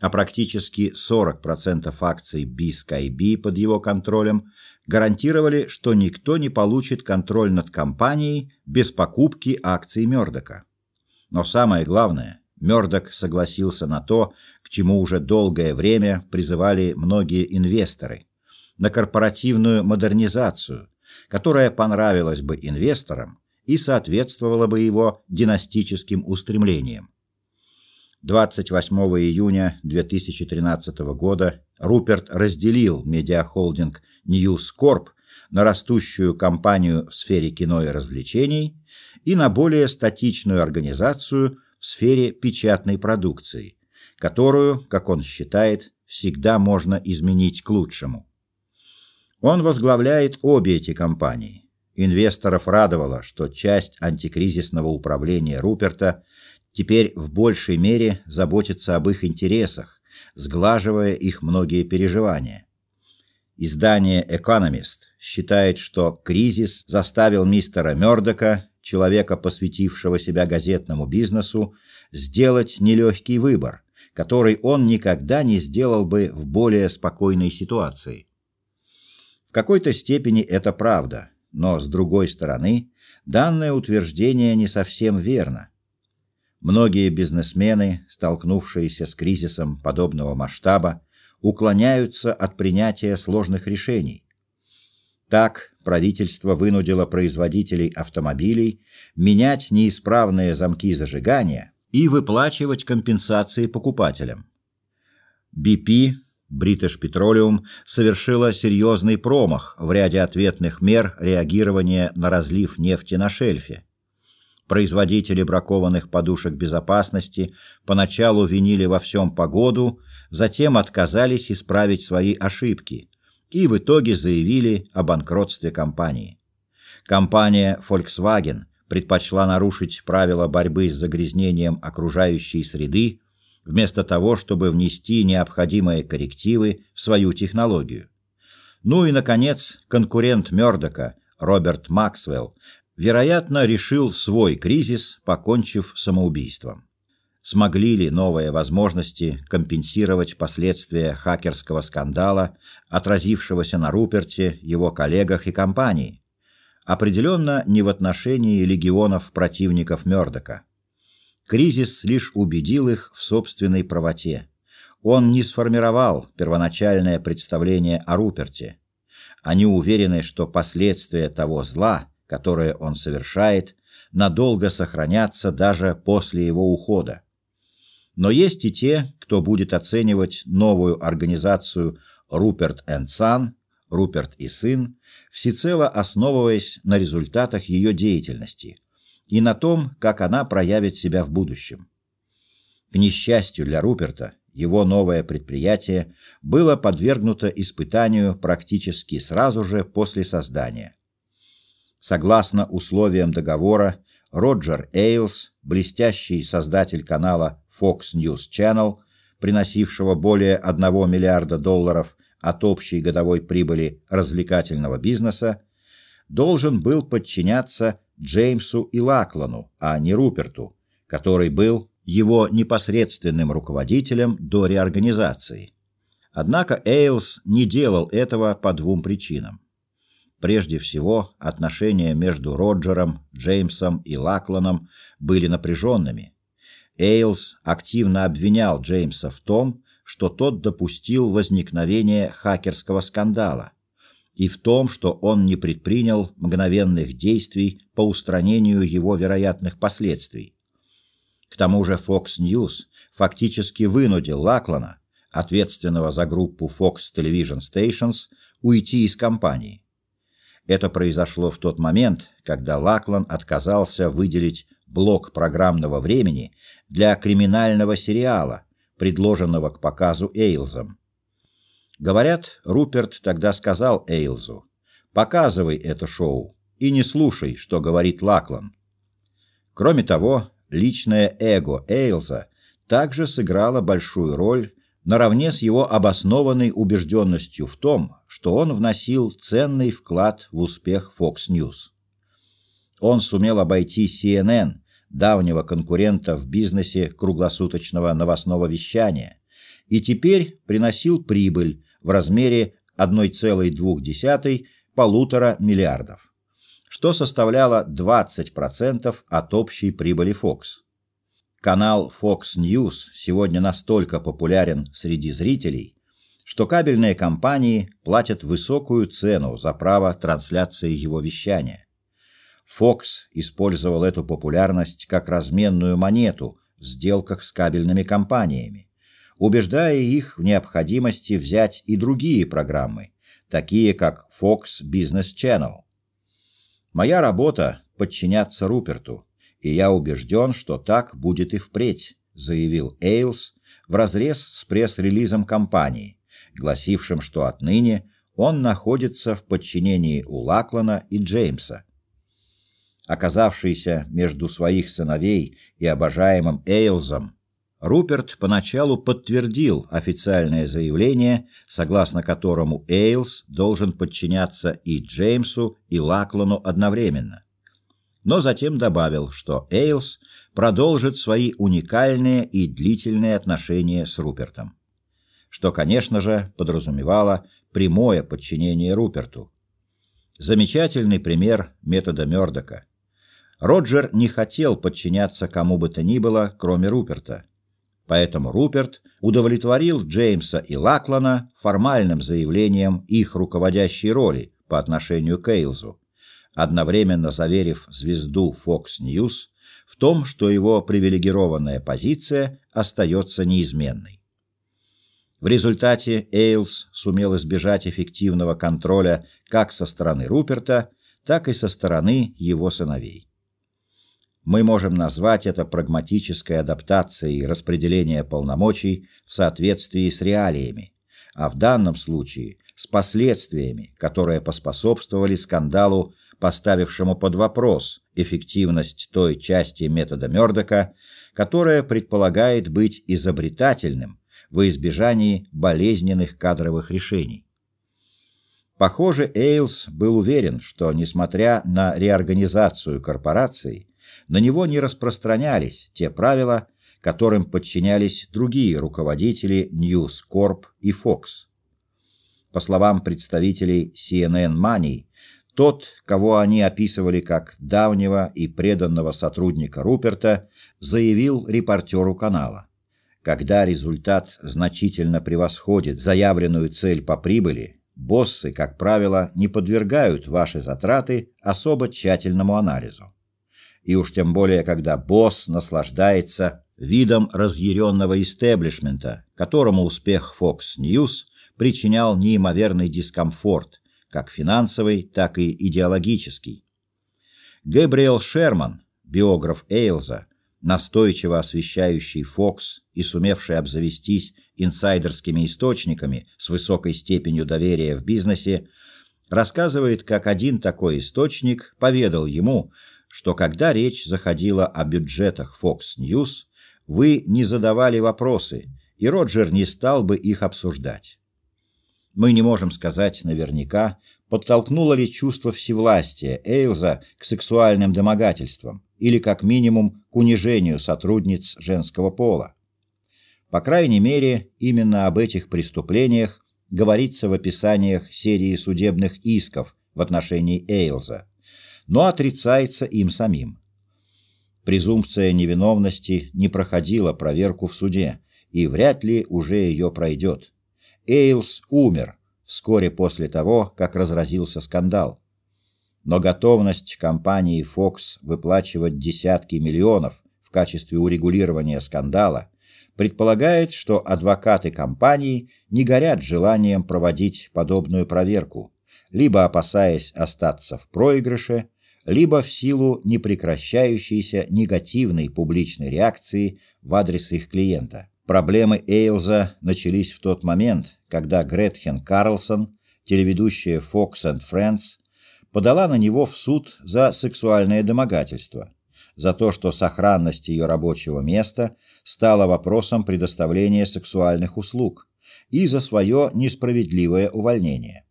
А практически 40% акций Би-Скайби под его контролем гарантировали, что никто не получит контроль над компанией без покупки акций Мёрдока. Но самое главное, Мёрдок согласился на то, к чему уже долгое время призывали многие инвесторы на корпоративную модернизацию, которая понравилась бы инвесторам и соответствовала бы его династическим устремлениям. 28 июня 2013 года Руперт разделил медиахолдинг News Corp на растущую компанию в сфере кино и развлечений и на более статичную организацию в сфере печатной продукции, которую, как он считает, всегда можно изменить к лучшему. Он возглавляет обе эти компании. Инвесторов радовало, что часть антикризисного управления Руперта теперь в большей мере заботится об их интересах, сглаживая их многие переживания. Издание Economist считает, что кризис заставил мистера Мёрдока человека, посвятившего себя газетному бизнесу, сделать нелегкий выбор, который он никогда не сделал бы в более спокойной ситуации. В какой-то степени это правда, но с другой стороны, данное утверждение не совсем верно. Многие бизнесмены, столкнувшиеся с кризисом подобного масштаба, уклоняются от принятия сложных решений, так правительство вынудило производителей автомобилей менять неисправные замки зажигания и выплачивать компенсации покупателям. BP, British Petroleum, совершила серьезный промах в ряде ответных мер реагирования на разлив нефти на шельфе. Производители бракованных подушек безопасности поначалу винили во всем погоду, затем отказались исправить свои ошибки – и в итоге заявили о банкротстве компании. Компания Volkswagen предпочла нарушить правила борьбы с загрязнением окружающей среды, вместо того, чтобы внести необходимые коррективы в свою технологию. Ну и, наконец, конкурент Мёрдока, Роберт Максвелл, вероятно, решил свой кризис, покончив самоубийством смогли ли новые возможности компенсировать последствия хакерского скандала, отразившегося на Руперте, его коллегах и компании. Определенно не в отношении легионов противников Мёрдока. Кризис лишь убедил их в собственной правоте. Он не сформировал первоначальное представление о Руперте. Они уверены, что последствия того зла, которое он совершает, надолго сохранятся даже после его ухода. Но есть и те, кто будет оценивать новую организацию Руперт энд Сан, Руперт и сын, всецело основываясь на результатах ее деятельности и на том, как она проявит себя в будущем. К несчастью для Руперта, его новое предприятие было подвергнуто испытанию практически сразу же после создания. Согласно условиям договора, Роджер Эйлс, блестящий создатель канала Fox News Channel, приносившего более 1 миллиарда долларов от общей годовой прибыли развлекательного бизнеса, должен был подчиняться Джеймсу и Лаклану, а не Руперту, который был его непосредственным руководителем до реорганизации. Однако Эйлс не делал этого по двум причинам. Прежде всего, отношения между Роджером, Джеймсом и Лакланом были напряженными. Эйлс активно обвинял Джеймса в том, что тот допустил возникновение хакерского скандала, и в том, что он не предпринял мгновенных действий по устранению его вероятных последствий. К тому же Fox News фактически вынудил Лаклана, ответственного за группу Fox Television Stations, уйти из компании. Это произошло в тот момент, когда Лаклан отказался выделить блок программного времени для криминального сериала, предложенного к показу Эйлзом. Говорят, Руперт тогда сказал Эйлзу: "Показывай это шоу и не слушай, что говорит Лаклан". Кроме того, личное эго Эйлза также сыграло большую роль наравне с его обоснованной убежденностью в том, что он вносил ценный вклад в успех Fox News. Он сумел обойти CNN, давнего конкурента в бизнесе круглосуточного новостного вещания, и теперь приносил прибыль в размере 1,2 полутора миллиардов, что составляло 20% от общей прибыли Fox. Канал Fox News сегодня настолько популярен среди зрителей, что кабельные компании платят высокую цену за право трансляции его вещания. Fox использовал эту популярность как разменную монету в сделках с кабельными компаниями, убеждая их в необходимости взять и другие программы, такие как Fox Business Channel. Моя работа подчиняться Руперту, и я убежден, что так будет и впредь, заявил Эйлс в разрез с пресс-релизом компании, гласившим, что отныне он находится в подчинении у Лаклана и Джеймса. Оказавшийся между своих сыновей и обожаемым Эйлзом, Руперт поначалу подтвердил официальное заявление, согласно которому Эйлс должен подчиняться и Джеймсу, и Лаклану одновременно но затем добавил, что Эйлс продолжит свои уникальные и длительные отношения с Рупертом, что, конечно же, подразумевало прямое подчинение Руперту. Замечательный пример метода Мёрдока. Роджер не хотел подчиняться кому бы то ни было, кроме Руперта. Поэтому Руперт удовлетворил Джеймса и Лаклана формальным заявлением их руководящей роли по отношению к Эйлзу одновременно заверив звезду Fox News в том, что его привилегированная позиция остается неизменной. В результате Эйлс сумел избежать эффективного контроля как со стороны Руперта, так и со стороны его сыновей. Мы можем назвать это прагматической адаптацией распределения полномочий в соответствии с реалиями, а в данном случае с последствиями, которые поспособствовали скандалу поставившему под вопрос эффективность той части метода Мёрдока, которая предполагает быть изобретательным во избежании болезненных кадровых решений. Похоже, Эйлс был уверен, что, несмотря на реорганизацию корпорации, на него не распространялись те правила, которым подчинялись другие руководители News Corp и Fox. По словам представителей CNN Money, тот, кого они описывали как давнего и преданного сотрудника Руперта, заявил репортеру канала. Когда результат значительно превосходит заявленную цель по прибыли, боссы, как правило, не подвергают ваши затраты особо тщательному анализу. и уж тем более, когда босс наслаждается видом разъяренного истеблишмента, которому успех Fox News причинял неимоверный дискомфорт, как финансовый, так и идеологический. Гэбриэл Шерман, биограф Эйлза, настойчиво освещающий Fox и сумевший обзавестись инсайдерскими источниками с высокой степенью доверия в бизнесе, рассказывает, как один такой источник поведал ему, что когда речь заходила о бюджетах Fox News, вы не задавали вопросы, и Роджер не стал бы их обсуждать. Мы не можем сказать наверняка, подтолкнуло ли чувство всевластия Эйлза к сексуальным домогательствам или, как минимум, к унижению сотрудниц женского пола. По крайней мере, именно об этих преступлениях говорится в описаниях серии судебных исков в отношении Эйлза, но отрицается им самим. Презумпция невиновности не проходила проверку в суде и вряд ли уже ее пройдет. Эйлс умер вскоре после того, как разразился скандал. Но готовность компании Fox выплачивать десятки миллионов в качестве урегулирования скандала предполагает, что адвокаты компании не горят желанием проводить подобную проверку, либо опасаясь остаться в проигрыше, либо в силу непрекращающейся негативной публичной реакции в адрес их клиента. Проблемы Эйлза начались в тот момент, когда Гретхен Карлсон, телеведущая Fox and Friends, подала на него в суд за сексуальное домогательство, за то, что сохранность ее рабочего места стала вопросом предоставления сексуальных услуг, и за свое несправедливое увольнение.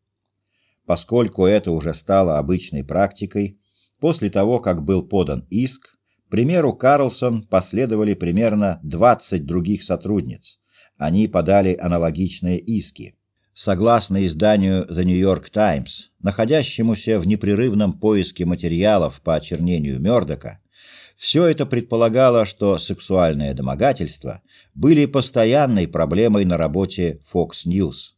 Поскольку это уже стало обычной практикой, после того, как был подан иск, примеру Карлсон последовали примерно 20 других сотрудниц. Они подали аналогичные иски. Согласно изданию The New York Times, находящемуся в непрерывном поиске материалов по очернению Мёрдока, все это предполагало, что сексуальные домогательства были постоянной проблемой на работе Fox News.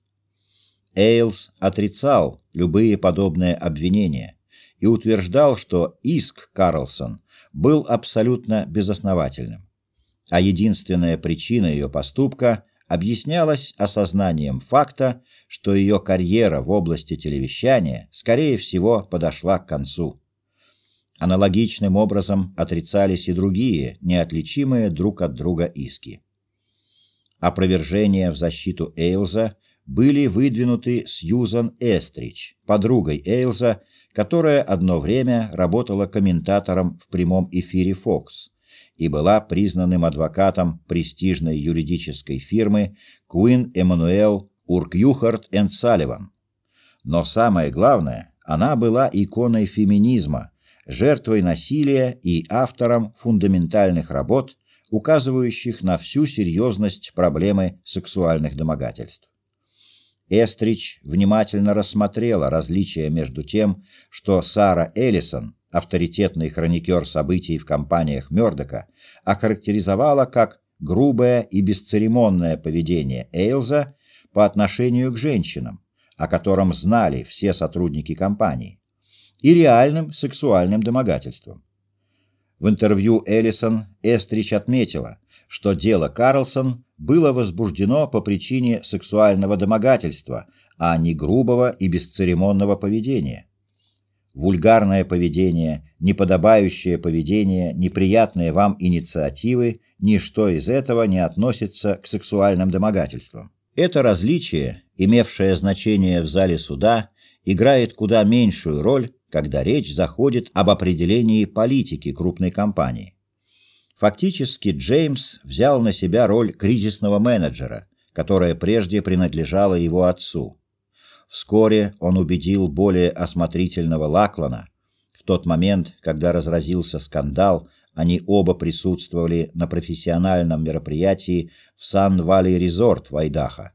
Эйлс отрицал любые подобные обвинения и утверждал, что иск Карлсон был абсолютно безосновательным, а единственная причина ее поступка объяснялась осознанием факта, что ее карьера в области телевещания, скорее всего, подошла к концу. Аналогичным образом отрицались и другие, неотличимые друг от друга иски. Опровержения в защиту Эйлза были выдвинуты Сьюзан Эстрич, подругой Эйлза которая одно время работала комментатором в прямом эфире Fox и была признанным адвокатом престижной юридической фирмы Queen Emmanuel Уркюхарт энд Салливан. Но самое главное, она была иконой феминизма, жертвой насилия и автором фундаментальных работ, указывающих на всю серьезность проблемы сексуальных домогательств. Эстрич внимательно рассмотрела различия между тем, что Сара Эллисон, авторитетный хроникер событий в компаниях Мёрдока, охарактеризовала как грубое и бесцеремонное поведение Эйлза по отношению к женщинам, о котором знали все сотрудники компании, и реальным сексуальным домогательством. В интервью Эллисон Эстрич отметила, что дело Карлсон было возбуждено по причине сексуального домогательства, а не грубого и бесцеремонного поведения. Вульгарное поведение, неподобающее поведение, неприятные вам инициативы – ничто из этого не относится к сексуальным домогательствам. Это различие, имевшее значение в зале суда, играет куда меньшую роль, когда речь заходит об определении политики крупной компании. Фактически Джеймс взял на себя роль кризисного менеджера, которая прежде принадлежала его отцу. Вскоре он убедил более осмотрительного Лаклана. В тот момент, когда разразился скандал, они оба присутствовали на профессиональном мероприятии в Сан-Валли Резорт в Айдахо,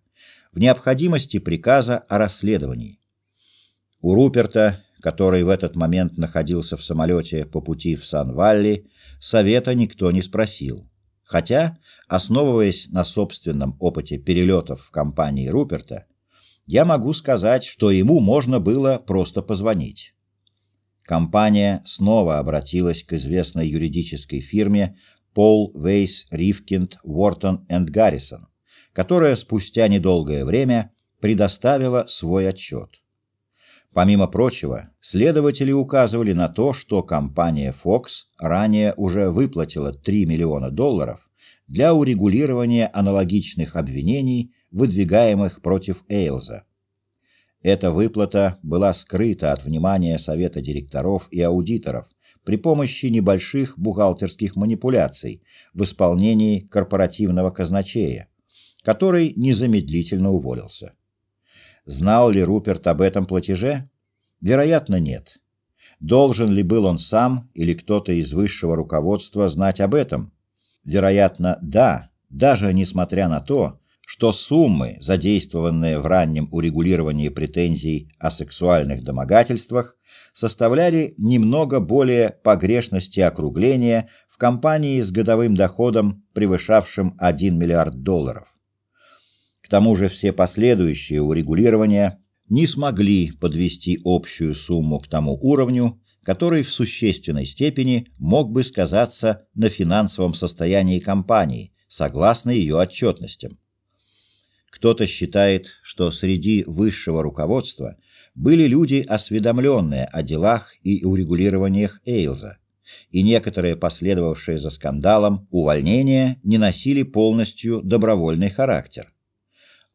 в необходимости приказа о расследовании. У Руперта который в этот момент находился в самолете по пути в Сан-Валли, совета никто не спросил. Хотя, основываясь на собственном опыте перелетов в компании Руперта, я могу сказать, что ему можно было просто позвонить. компания снова обратилась к известной юридической фирме Пол Вейс Ривкинд Уортон энд Гаррисон, которая спустя недолгое время предоставила свой отчет. Помимо прочего, следователи указывали на то, что компания Fox ранее уже выплатила 3 миллиона долларов для урегулирования аналогичных обвинений, выдвигаемых против Эйлза. Эта выплата была скрыта от внимания совета директоров и аудиторов при помощи небольших бухгалтерских манипуляций в исполнении корпоративного казначея, который незамедлительно уволился. Знал ли Руперт об этом платеже? Вероятно, нет. Должен ли был он сам или кто-то из высшего руководства знать об этом? Вероятно, да, даже несмотря на то, что суммы, задействованные в раннем урегулировании претензий о сексуальных домогательствах, составляли немного более погрешности округления в компании с годовым доходом, превышавшим 1 миллиард долларов. К тому же все последующие урегулирования не смогли подвести общую сумму к тому уровню, который в существенной степени мог бы сказаться на финансовом состоянии компании, согласно ее отчетностям. Кто-то считает, что среди высшего руководства были люди, осведомленные о делах и урегулированиях Эйлза, и некоторые последовавшие за скандалом увольнения не носили полностью добровольный характер.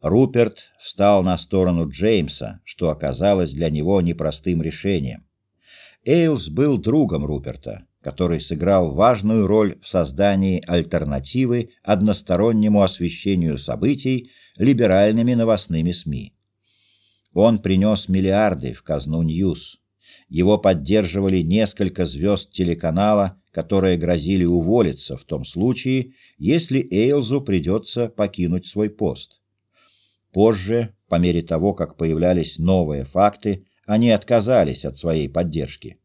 Руперт встал на сторону Джеймса, что оказалось для него непростым решением. Эйлс был другом Руперта, который сыграл важную роль в создании альтернативы одностороннему освещению событий либеральными новостными СМИ. Он принес миллиарды в казну News. Его поддерживали несколько звезд телеканала, которые грозили уволиться в том случае, если Эйлзу придется покинуть свой пост. Позже, по мере того, как появлялись новые факты, они отказались от своей поддержки.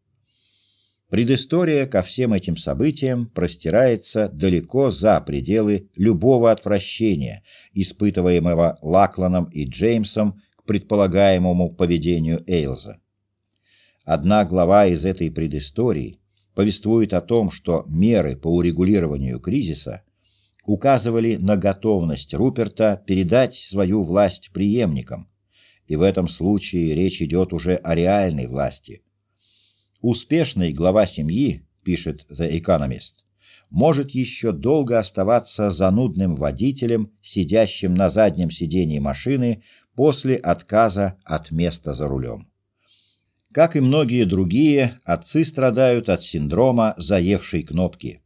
Предыстория ко всем этим событиям простирается далеко за пределы любого отвращения, испытываемого Лакланом и Джеймсом к предполагаемому поведению Эйлза. Одна глава из этой предыстории повествует о том, что меры по урегулированию кризиса указывали на готовность Руперта передать свою власть преемникам, и в этом случае речь идет уже о реальной власти. Успешный глава семьи, пишет The Economist, может еще долго оставаться занудным водителем, сидящим на заднем сидении машины после отказа от места за рулем. Как и многие другие, отцы страдают от синдрома заевшей кнопки.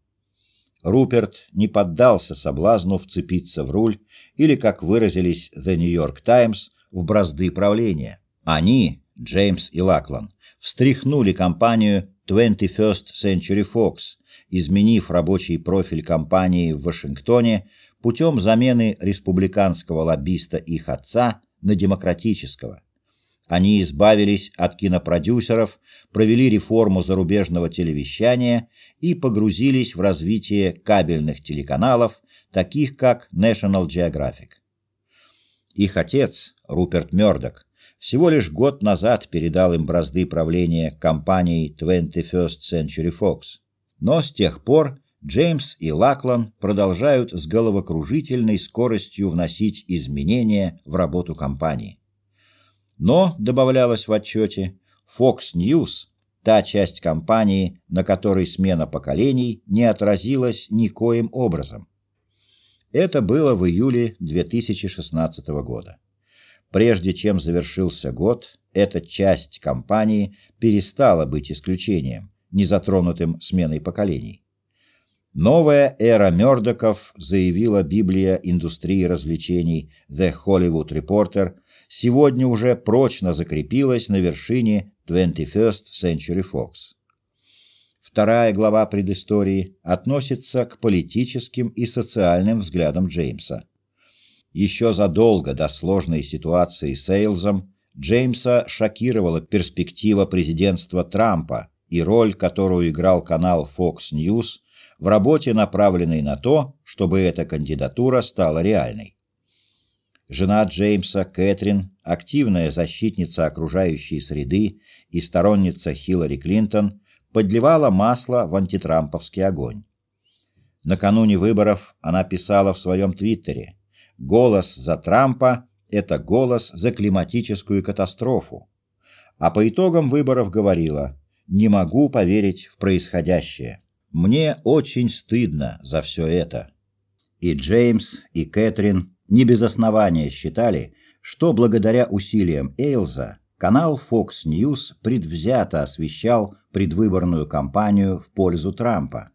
Руперт не поддался соблазну вцепиться в руль или, как выразились The New York Times, в бразды правления. Они, Джеймс и Лаклан, встряхнули компанию 21st Century Fox, изменив рабочий профиль компании в Вашингтоне путем замены республиканского лоббиста их отца на демократического. Они избавились от кинопродюсеров, провели реформу зарубежного телевещания и погрузились в развитие кабельных телеканалов, таких как National Geographic. Их отец, Руперт Мёрдок, всего лишь год назад передал им бразды правления компанией 21st Century Fox. Но с тех пор Джеймс и Лаклан продолжают с головокружительной скоростью вносить изменения в работу компании. Но, добавлялось в отчете, Fox News, та часть компании, на которой смена поколений не отразилась никоим образом. Это было в июле 2016 года. Прежде чем завершился год, эта часть компании перестала быть исключением, не затронутым сменой поколений. Новая эра Мёрдоков, заявила Библия индустрии развлечений The Hollywood Reporter, сегодня уже прочно закрепилась на вершине 21st Century Fox. Вторая глава предыстории относится к политическим и социальным взглядам Джеймса. Еще задолго до сложной ситуации с Эйлзом Джеймса шокировала перспектива президентства Трампа и роль, которую играл канал Fox News в работе, направленной на то, чтобы эта кандидатура стала реальной. Жена Джеймса, Кэтрин, активная защитница окружающей среды и сторонница Хиллари Клинтон, подливала масло в антитрамповский огонь. Накануне выборов она писала в своем твиттере «Голос за Трампа – это голос за климатическую катастрофу». А по итогам выборов говорила «Не могу поверить в происходящее. Мне очень стыдно за все это». И Джеймс, и Кэтрин не без основания считали, что благодаря усилиям Эйлза канал Fox News предвзято освещал предвыборную кампанию в пользу Трампа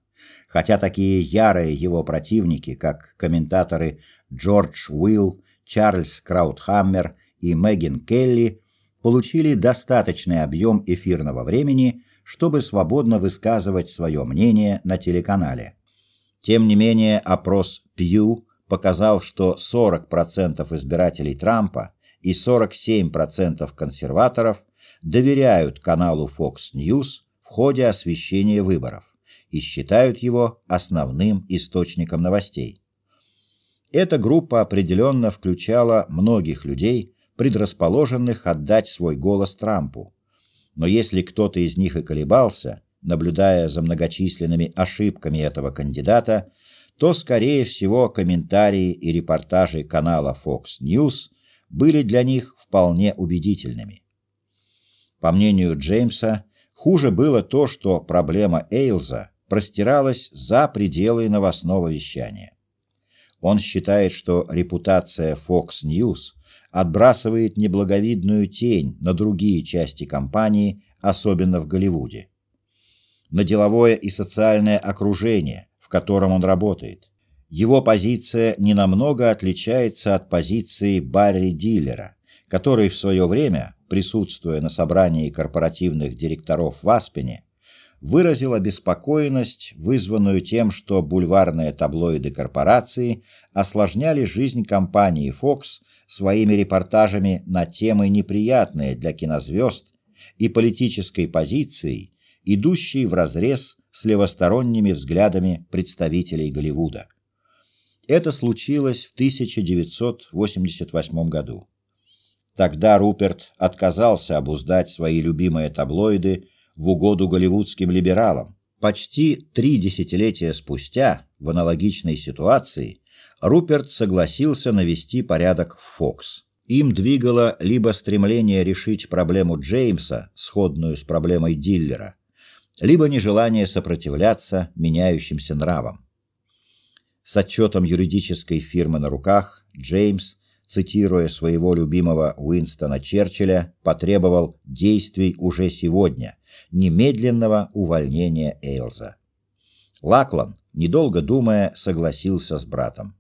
хотя такие ярые его противники, как комментаторы Джордж Уилл, Чарльз Краутхаммер и Меган Келли, получили достаточный объем эфирного времени, чтобы свободно высказывать свое мнение на телеканале. Тем не менее, опрос Pew показал, что 40% избирателей Трампа и 47% консерваторов доверяют каналу Fox News в ходе освещения выборов и считают его основным источником новостей. Эта группа определенно включала многих людей, предрасположенных отдать свой голос Трампу. Но если кто-то из них и колебался, наблюдая за многочисленными ошибками этого кандидата, то, скорее всего, комментарии и репортажи канала Fox News были для них вполне убедительными. По мнению Джеймса, хуже было то, что проблема Эйлза простиралась за пределы новостного вещания. Он считает, что репутация Fox News отбрасывает неблаговидную тень на другие части компании, особенно в Голливуде. На деловое и социальное окружение, в котором он работает. Его позиция ненамного отличается от позиции Барри Диллера, который в свое время, присутствуя на собрании корпоративных директоров в Аспене, выразил обеспокоенность, вызванную тем, что бульварные таблоиды корпорации осложняли жизнь компании Fox своими репортажами на темы неприятные для кинозвезд и политической позицией, идущей вразрез с левосторонними взглядами представителей Голливуда. Это случилось в 1988 году. Тогда Руперт отказался обуздать свои любимые таблоиды в угоду голливудским либералам. Почти три десятилетия спустя, в аналогичной ситуации, Руперт согласился навести порядок в Fox. Им двигало либо стремление решить проблему Джеймса, сходную с проблемой Диллера, либо нежелание сопротивляться меняющимся нравам. С отчетом юридической фирмы на руках Джеймс цитируя своего любимого Уинстона Черчилля, потребовал действий уже сегодня, немедленного увольнения Эйлза. Лаклан, недолго думая, согласился с братом.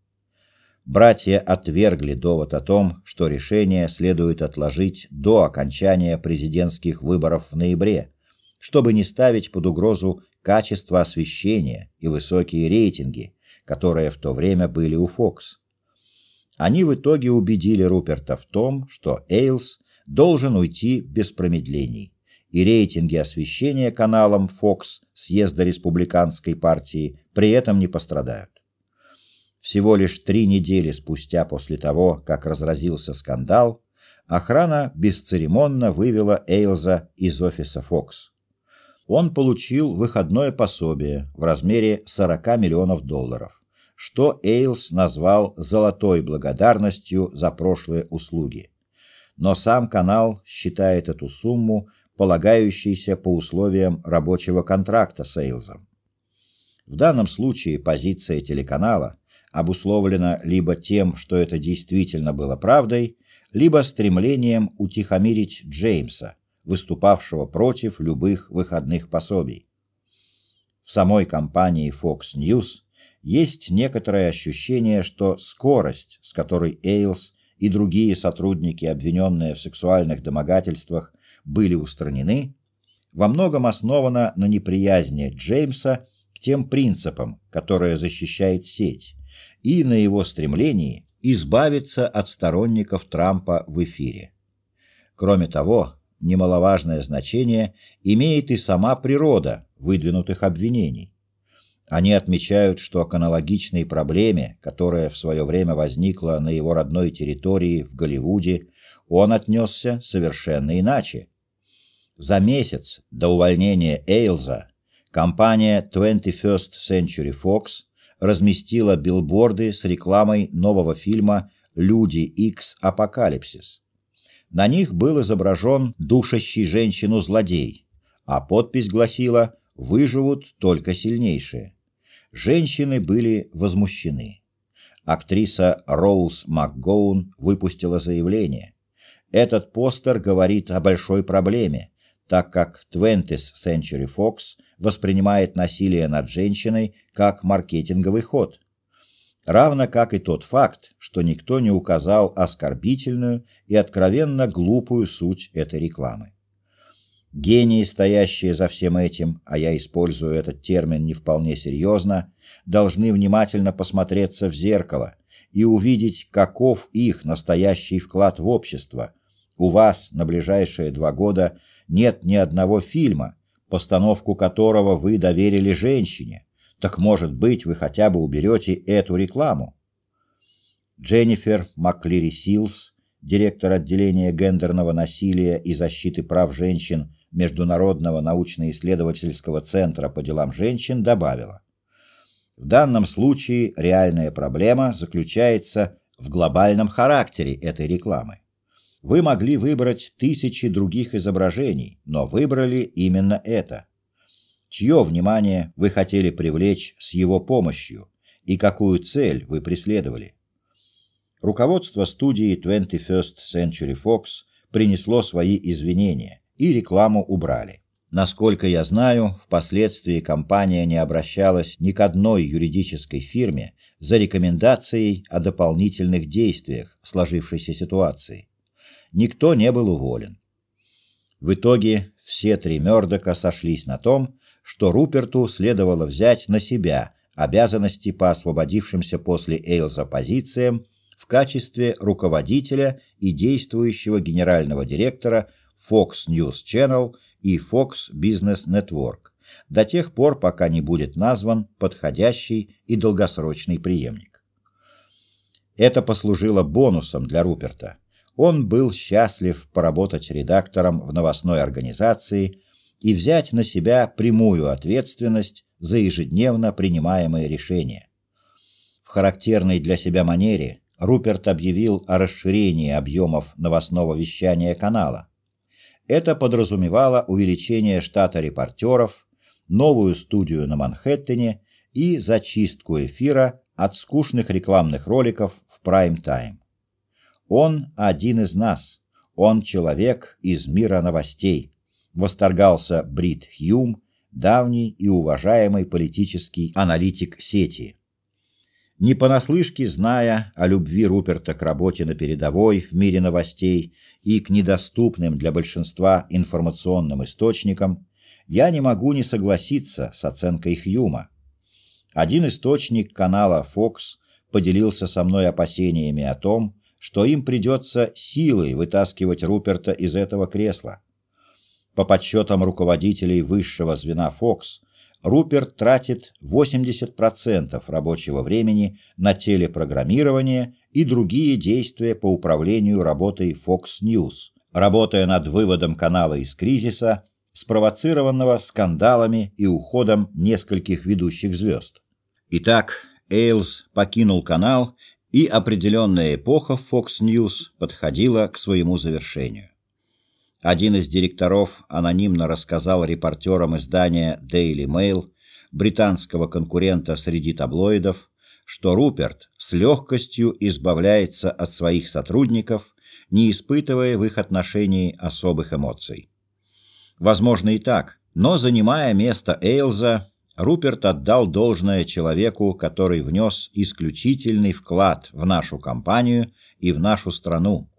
Братья отвергли довод о том, что решение следует отложить до окончания президентских выборов в ноябре, чтобы не ставить под угрозу качество освещения и высокие рейтинги, которые в то время были у Fox. Они в итоге убедили Руперта в том, что Эйлс должен уйти без промедлений, и рейтинги освещения каналом Fox съезда республиканской партии при этом не пострадают. Всего лишь три недели спустя после того, как разразился скандал, охрана бесцеремонно вывела Эйлза из офиса Fox. Он получил выходное пособие в размере 40 миллионов долларов что Эйлс назвал «золотой благодарностью за прошлые услуги». Но сам канал считает эту сумму полагающейся по условиям рабочего контракта с Эйлзом. В данном случае позиция телеканала обусловлена либо тем, что это действительно было правдой, либо стремлением утихомирить Джеймса, выступавшего против любых выходных пособий. В самой компании Fox News есть некоторое ощущение, что скорость, с которой Эйлс и другие сотрудники, обвиненные в сексуальных домогательствах, были устранены, во многом основана на неприязни Джеймса к тем принципам, которые защищает сеть, и на его стремлении избавиться от сторонников Трампа в эфире. Кроме того, немаловажное значение имеет и сама природа выдвинутых обвинений. Они отмечают, что к аналогичной проблеме, которая в свое время возникла на его родной территории в Голливуде, он отнесся совершенно иначе. За месяц до увольнения Эйлза компания 21st Century Fox разместила билборды с рекламой нового фильма «Люди X Апокалипсис». На них был изображен душащий женщину-злодей, а подпись гласила «Выживут только сильнейшие». Женщины были возмущены. Актриса Роуз МакГоун выпустила заявление. Этот постер говорит о большой проблеме, так как 20th Century Fox воспринимает насилие над женщиной как маркетинговый ход равно как и тот факт, что никто не указал оскорбительную и откровенно глупую суть этой рекламы. Гении, стоящие за всем этим, а я использую этот термин не вполне серьезно, должны внимательно посмотреться в зеркало и увидеть, каков их настоящий вклад в общество. У вас на ближайшие два года нет ни одного фильма, постановку которого вы доверили женщине, так, может быть, вы хотя бы уберете эту рекламу? Дженнифер Маклири Силс, директор отделения гендерного насилия и защиты прав женщин Международного научно-исследовательского центра по делам женщин, добавила: В данном случае реальная проблема заключается в глобальном характере этой рекламы. Вы могли выбрать тысячи других изображений, но выбрали именно это чье внимание вы хотели привлечь с его помощью и какую цель вы преследовали. Руководство студии 21st Century Fox принесло свои извинения и рекламу убрали. Насколько я знаю, впоследствии компания не обращалась ни к одной юридической фирме за рекомендацией о дополнительных действиях в сложившейся ситуации. Никто не был уволен. В итоге все три Мёрдока сошлись на том, что Руперту следовало взять на себя обязанности по освободившимся после Эйлза позициям в качестве руководителя и действующего генерального директора Fox News Channel и Fox Business Network до тех пор, пока не будет назван подходящий и долгосрочный преемник. Это послужило бонусом для Руперта. Он был счастлив поработать редактором в новостной организации, и взять на себя прямую ответственность за ежедневно принимаемые решения. В характерной для себя манере Руперт объявил о расширении объемов новостного вещания канала. Это подразумевало увеличение штата репортеров, новую студию на Манхэттене и зачистку эфира от скучных рекламных роликов в прайм-тайм. Он один из нас. Он человек из мира новостей восторгался Брит Хьюм, давний и уважаемый политический аналитик сети. Не понаслышке зная о любви Руперта к работе на передовой в мире новостей и к недоступным для большинства информационным источникам, я не могу не согласиться с оценкой Хьюма. Один источник канала Fox поделился со мной опасениями о том, что им придется силой вытаскивать Руперта из этого кресла. По подсчетам руководителей высшего звена Fox, Руперт тратит 80% рабочего времени на телепрограммирование и другие действия по управлению работой Fox News, работая над выводом канала из кризиса, спровоцированного скандалами и уходом нескольких ведущих звезд. Итак, Эйлз покинул канал, и определенная эпоха Fox News подходила к своему завершению. Один из директоров анонимно рассказал репортерам издания Daily Mail, британского конкурента среди таблоидов, что Руперт с легкостью избавляется от своих сотрудников, не испытывая в их отношении особых эмоций. Возможно и так, но занимая место Эйлза, Руперт отдал должное человеку, который внес исключительный вклад в нашу компанию и в нашу страну.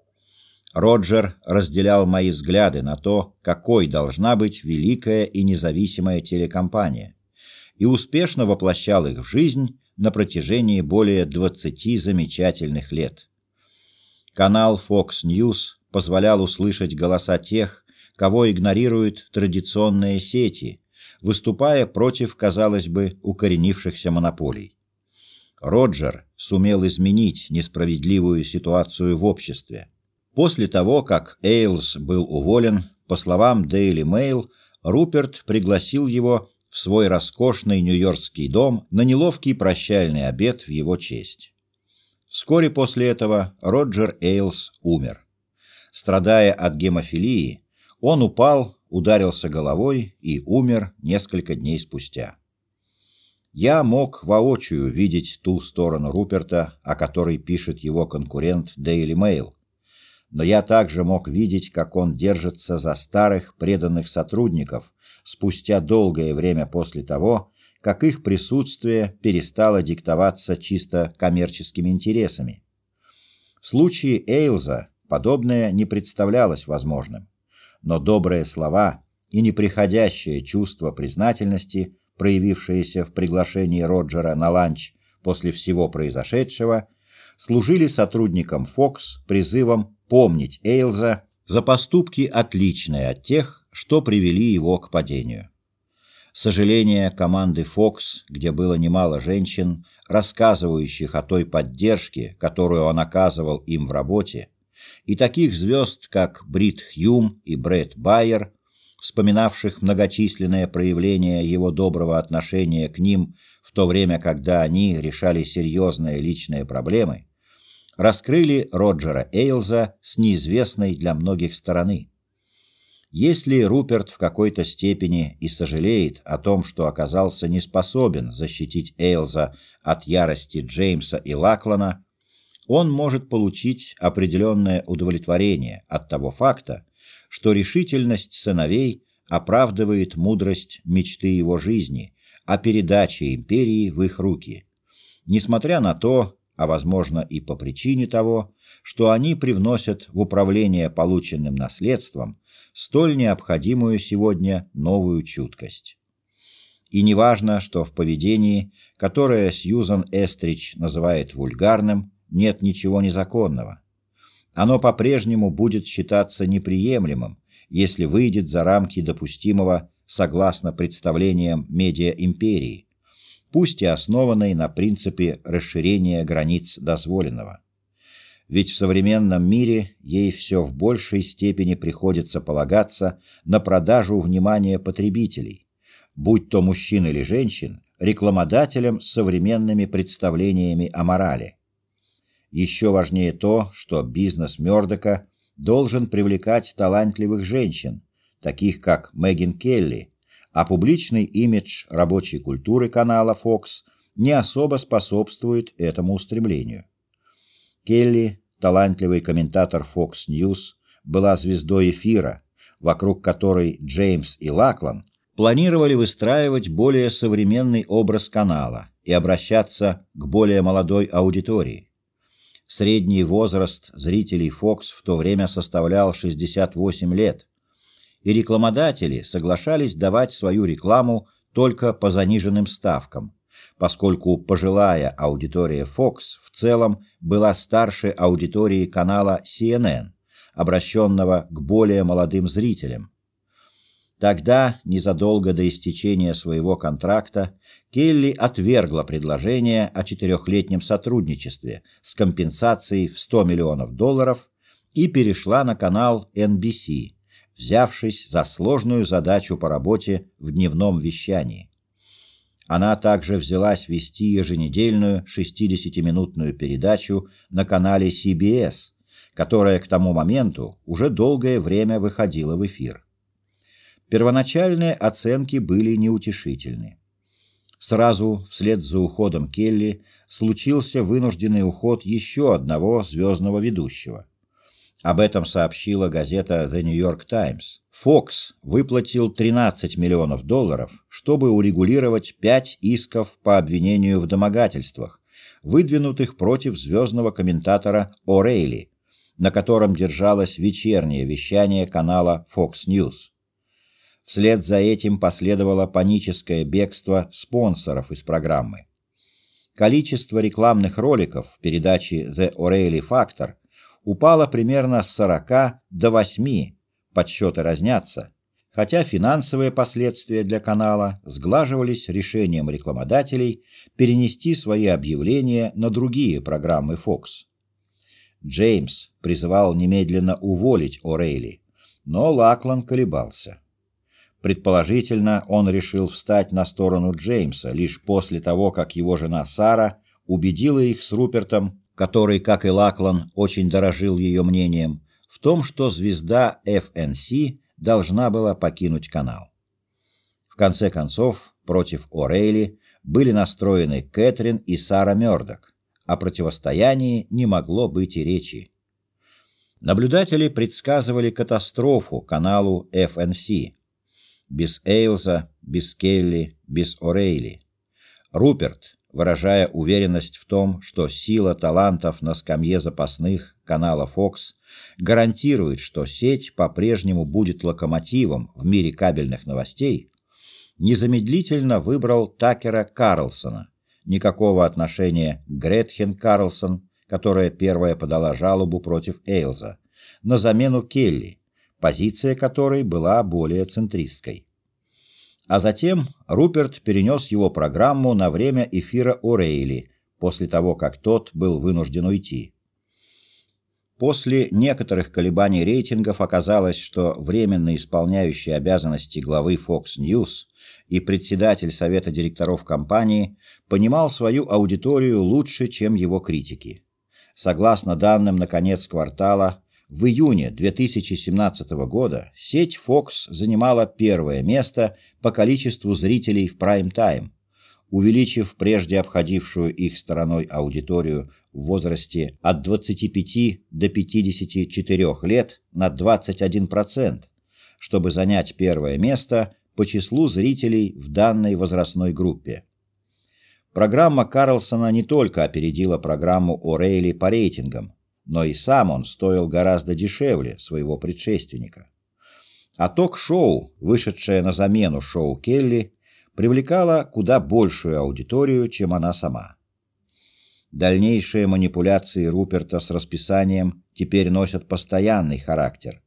Роджер разделял мои взгляды на то, какой должна быть великая и независимая телекомпания, и успешно воплощал их в жизнь на протяжении более 20 замечательных лет. Канал Fox News позволял услышать голоса тех, кого игнорируют традиционные сети, выступая против, казалось бы, укоренившихся монополий. Роджер сумел изменить несправедливую ситуацию в обществе. После того, как Эйлс был уволен, по словам Daily Mail, Руперт пригласил его в свой роскошный нью-йоркский дом на неловкий прощальный обед в его честь. Вскоре после этого Роджер Эйлс умер. Страдая от гемофилии, он упал, ударился головой и умер несколько дней спустя. Я мог воочию видеть ту сторону Руперта, о которой пишет его конкурент Daily Mail, но я также мог видеть, как он держится за старых преданных сотрудников спустя долгое время после того, как их присутствие перестало диктоваться чисто коммерческими интересами. В случае Эйлза подобное не представлялось возможным, но добрые слова и неприходящее чувство признательности, проявившееся в приглашении Роджера на ланч после всего произошедшего, служили сотрудникам Fox призывом помнить Эйлза за поступки, отличные от тех, что привели его к падению. Сожаление команды Fox, где было немало женщин, рассказывающих о той поддержке, которую он оказывал им в работе, и таких звезд, как Брит Хьюм и Брэд Байер, вспоминавших многочисленные проявления его доброго отношения к ним в то время, когда они решали серьезные личные проблемы, раскрыли Роджера Эйлза с неизвестной для многих стороны. Если Руперт в какой-то степени и сожалеет о том, что оказался не способен защитить Эйлза от ярости Джеймса и Лаклана, он может получить определенное удовлетворение от того факта, что решительность сыновей оправдывает мудрость мечты его жизни о передаче империи в их руки, несмотря на то, а возможно и по причине того, что они привносят в управление полученным наследством столь необходимую сегодня новую чуткость. И неважно, что в поведении, которое Сьюзан Эстрич называет вульгарным, нет ничего незаконного. Оно по-прежнему будет считаться неприемлемым, если выйдет за рамки допустимого согласно представлениям медиа-империи, пусть и основанной на принципе расширения границ дозволенного. Ведь в современном мире ей все в большей степени приходится полагаться на продажу внимания потребителей, будь то мужчин или женщин, рекламодателям с современными представлениями о морали. Еще важнее то, что бизнес Мёрдока должен привлекать талантливых женщин, таких как Меган Келли, а публичный имидж рабочей культуры канала Fox не особо способствует этому устремлению. Келли, талантливый комментатор Fox News, была звездой эфира, вокруг которой Джеймс и Лаклан планировали выстраивать более современный образ канала и обращаться к более молодой аудитории. Средний возраст зрителей Fox в то время составлял 68 лет, и рекламодатели соглашались давать свою рекламу только по заниженным ставкам, поскольку пожилая аудитория Fox в целом была старше аудитории канала CNN, обращенного к более молодым зрителям. Тогда, незадолго до истечения своего контракта, Келли отвергла предложение о четырехлетнем сотрудничестве с компенсацией в 100 миллионов долларов и перешла на канал NBC, взявшись за сложную задачу по работе в дневном вещании. Она также взялась вести еженедельную 60-минутную передачу на канале CBS, которая к тому моменту уже долгое время выходила в эфир. Первоначальные оценки были неутешительны. Сразу вслед за уходом Келли случился вынужденный уход еще одного звездного ведущего – об этом сообщила газета The New York Times. Fox выплатил 13 миллионов долларов, чтобы урегулировать пять исков по обвинению в домогательствах, выдвинутых против звездного комментатора О'Рейли, на котором держалось вечернее вещание канала Fox News. Вслед за этим последовало паническое бегство спонсоров из программы. Количество рекламных роликов в передаче The O'Reilly Factor – упала примерно с 40 до 8, подсчеты разнятся, хотя финансовые последствия для канала сглаживались решением рекламодателей перенести свои объявления на другие программы Fox. Джеймс призывал немедленно уволить О'Рейли, но Лаклан колебался. Предположительно, он решил встать на сторону Джеймса лишь после того, как его жена Сара убедила их с Рупертом, который, как и Лаклан, очень дорожил ее мнением, в том, что звезда FNC должна была покинуть канал. В конце концов, против О'Рейли были настроены Кэтрин и Сара Мёрдок. О противостоянии не могло быть и речи. Наблюдатели предсказывали катастрофу каналу FNC, без Эйлза, без Келли, без О'Рейли. Руперт, выражая уверенность в том, что сила талантов на скамье запасных канала Fox гарантирует, что сеть по-прежнему будет локомотивом в мире кабельных новостей, незамедлительно выбрал Такера Карлсона, никакого отношения Гретхен Карлсон, которая первая подала жалобу против Эйлза, на замену Келли, позиция которой была более центристской. А затем Руперт перенес его программу на время эфира О'Рейли, после того, как тот был вынужден уйти. После некоторых колебаний рейтингов оказалось, что временно исполняющий обязанности главы Fox News и председатель совета директоров компании понимал свою аудиторию лучше, чем его критики. Согласно данным на конец квартала, в июне 2017 года сеть Fox занимала первое место по количеству зрителей в прайм-тайм, увеличив прежде обходившую их стороной аудиторию в возрасте от 25 до 54 лет на 21%, чтобы занять первое место по числу зрителей в данной возрастной группе. Программа Карлсона не только опередила программу О'Рейли по рейтингам, но и сам он стоил гораздо дешевле своего предшественника. А ток-шоу, вышедшее на замену шоу Келли, привлекало куда большую аудиторию, чем она сама. Дальнейшие манипуляции Руперта с расписанием теперь носят постоянный характер.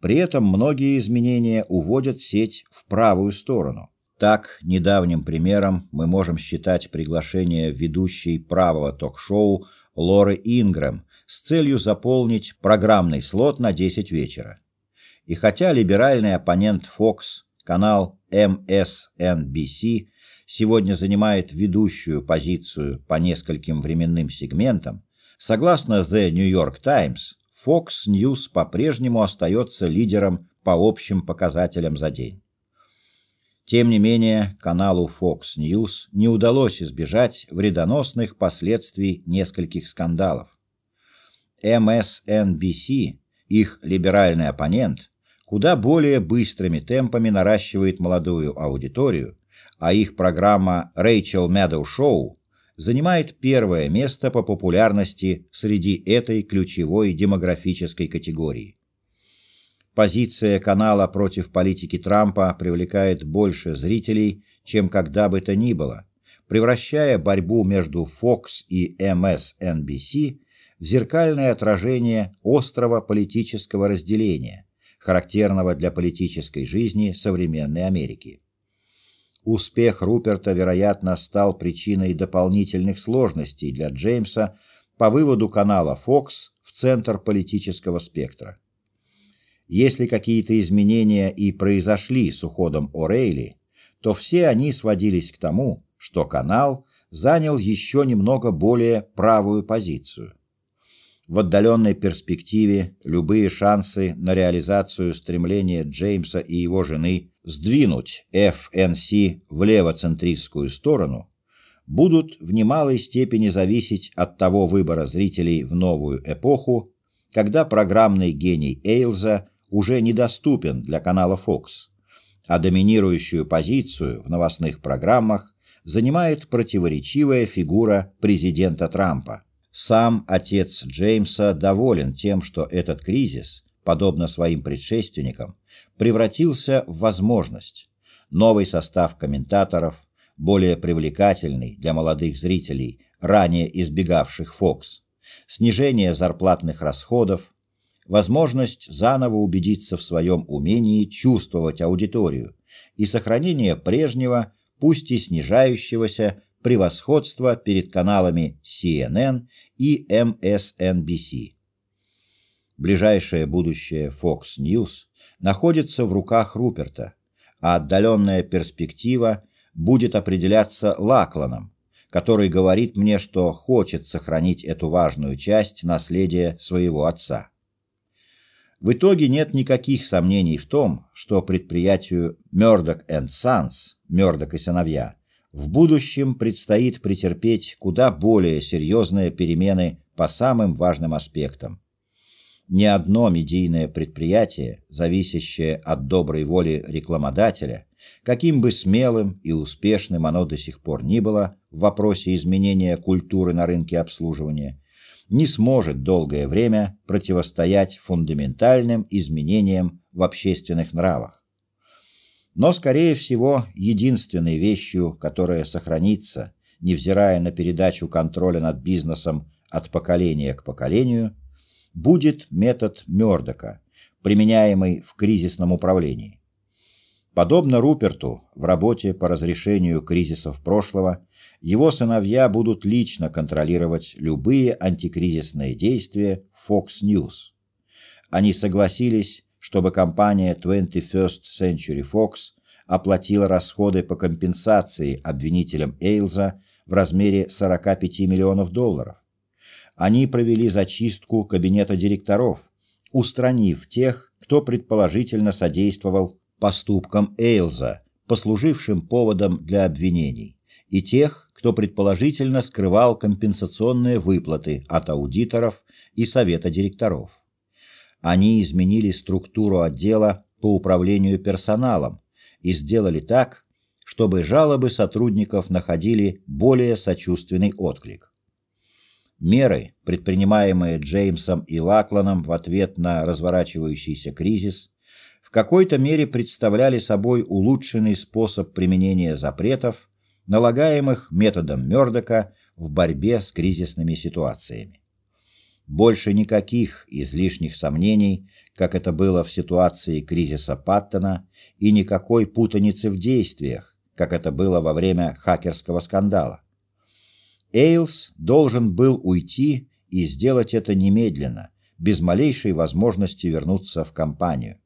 При этом многие изменения уводят сеть в правую сторону. Так, недавним примером мы можем считать приглашение ведущей правого ток-шоу Лоры Ингрэм с целью заполнить программный слот на 10 вечера. И хотя либеральный оппонент Fox, канал MSNBC, сегодня занимает ведущую позицию по нескольким временным сегментам, согласно The New York Times, Fox News по-прежнему остается лидером по общим показателям за день. Тем не менее, каналу Fox News не удалось избежать вредоносных последствий нескольких скандалов. MSNBC, их либеральный оппонент, куда более быстрыми темпами наращивает молодую аудиторию, а их программа Rachel Maddow Show занимает первое место по популярности среди этой ключевой демографической категории. Позиция канала против политики Трампа привлекает больше зрителей, чем когда бы то ни было, превращая борьбу между Fox и MSNBC в зеркальное отражение острого политического разделения, характерного для политической жизни современной Америки. Успех Руперта, вероятно, стал причиной дополнительных сложностей для Джеймса по выводу канала Fox в центр политического спектра. Если какие-то изменения и произошли с уходом О'Рейли, то все они сводились к тому, что канал занял еще немного более правую позицию. В отдаленной перспективе любые шансы на реализацию стремления Джеймса и его жены сдвинуть FNC в левоцентристскую сторону будут в немалой степени зависеть от того выбора зрителей в новую эпоху, когда программный гений Эйлза уже недоступен для канала Fox, а доминирующую позицию в новостных программах занимает противоречивая фигура президента Трампа. Сам отец Джеймса доволен тем, что этот кризис, подобно своим предшественникам, превратился в возможность. Новый состав комментаторов, более привлекательный для молодых зрителей, ранее избегавших Fox, снижение зарплатных расходов, возможность заново убедиться в своем умении чувствовать аудиторию и сохранение прежнего, пусть и снижающегося, превосходства перед каналами CNN и MSNBC. Ближайшее будущее Fox News находится в руках Руперта, а отдаленная перспектива будет определяться Лакланом, который говорит мне, что хочет сохранить эту важную часть наследия своего отца. В итоге нет никаких сомнений в том, что предприятию Murdoch Sons, Murdoch и сыновья, в будущем предстоит претерпеть куда более серьезные перемены по самым важным аспектам. Ни одно медийное предприятие, зависящее от доброй воли рекламодателя, каким бы смелым и успешным оно до сих пор ни было в вопросе изменения культуры на рынке обслуживания, не сможет долгое время противостоять фундаментальным изменениям в общественных нравах. Но, скорее всего, единственной вещью, которая сохранится, невзирая на передачу контроля над бизнесом от поколения к поколению, будет метод Мёрдока, применяемый в кризисном управлении. Подобно Руперту в работе по разрешению кризисов прошлого, его сыновья будут лично контролировать любые антикризисные действия Fox News. Они согласились, чтобы компания 21st Century Fox оплатила расходы по компенсации обвинителям Эйлза в размере 45 миллионов долларов. Они провели зачистку кабинета директоров, устранив тех, кто предположительно содействовал поступкам Эйлза, послужившим поводом для обвинений, и тех, кто предположительно скрывал компенсационные выплаты от аудиторов и совета директоров. Они изменили структуру отдела по управлению персоналом и сделали так, чтобы жалобы сотрудников находили более сочувственный отклик. Меры, предпринимаемые Джеймсом и Лакланом в ответ на разворачивающийся кризис, какой-то мере представляли собой улучшенный способ применения запретов, налагаемых методом Мёрдока в борьбе с кризисными ситуациями. Больше никаких излишних сомнений, как это было в ситуации кризиса Паттона, и никакой путаницы в действиях, как это было во время хакерского скандала. Эйлс должен был уйти и сделать это немедленно, без малейшей возможности вернуться в компанию.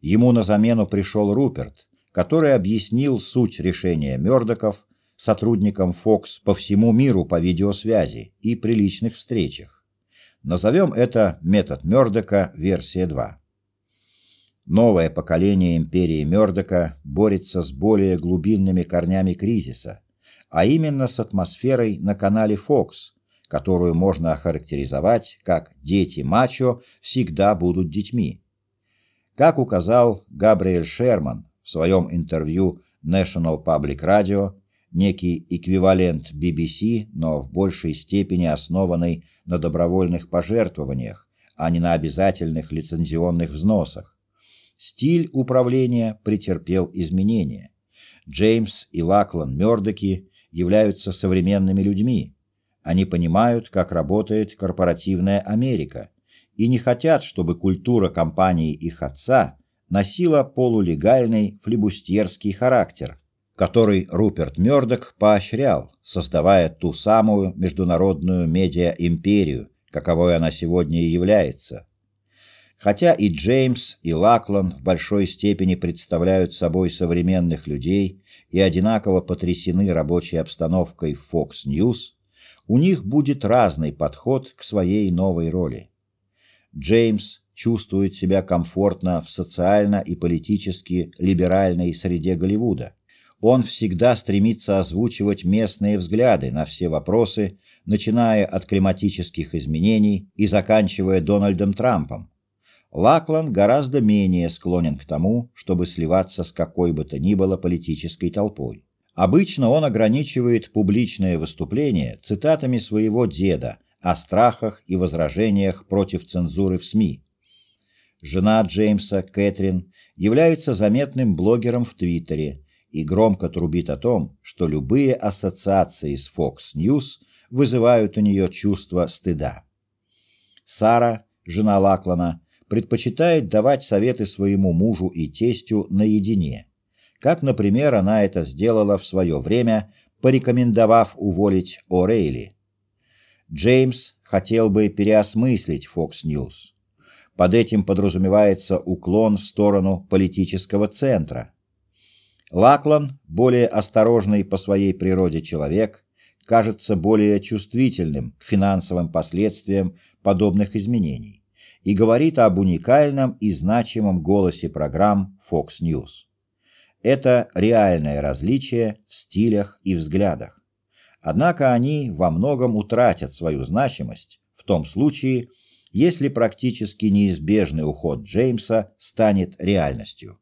Ему на замену пришел Руперт, который объяснил суть решения Мёрдоков сотрудникам Fox по всему миру по видеосвязи и при личных встречах. Назовем это метод Мёрдока версия 2. Новое поколение империи Мёрдока борется с более глубинными корнями кризиса, а именно с атмосферой на канале Fox, которую можно охарактеризовать как «дети мачо всегда будут детьми». Как указал Габриэль Шерман в своем интервью National Public Radio, некий эквивалент BBC, но в большей степени основанный на добровольных пожертвованиях, а не на обязательных лицензионных взносах. Стиль управления претерпел изменения. Джеймс и Лаклан Мёрдоки являются современными людьми. Они понимают, как работает корпоративная Америка – и не хотят, чтобы культура компании их отца носила полулегальный флибустьерский характер, который Руперт Мёрдок поощрял, создавая ту самую международную медиа-империю, каковой она сегодня и является. Хотя и Джеймс, и Лаклан в большой степени представляют собой современных людей и одинаково потрясены рабочей обстановкой в Fox News, у них будет разный подход к своей новой роли. Джеймс чувствует себя комфортно в социально и политически либеральной среде Голливуда. Он всегда стремится озвучивать местные взгляды на все вопросы, начиная от климатических изменений и заканчивая Дональдом Трампом. Лаклан гораздо менее склонен к тому, чтобы сливаться с какой бы то ни было политической толпой. Обычно он ограничивает публичные выступления цитатами своего деда, о страхах и возражениях против цензуры в СМИ. Жена Джеймса, Кэтрин, является заметным блогером в Твиттере и громко трубит о том, что любые ассоциации с Fox News вызывают у нее чувство стыда. Сара жена Лаклана, предпочитает давать советы своему мужу и тестю наедине, как, например, она это сделала в свое время, порекомендовав уволить О'Рейли. Джеймс хотел бы переосмыслить Fox News. Под этим подразумевается уклон в сторону политического центра. Лаклан, более осторожный по своей природе человек, кажется более чувствительным к финансовым последствиям подобных изменений и говорит об уникальном и значимом голосе программ Fox News. Это реальное различие в стилях и взглядах. Однако они во многом утратят свою значимость в том случае, если практически неизбежный уход Джеймса станет реальностью.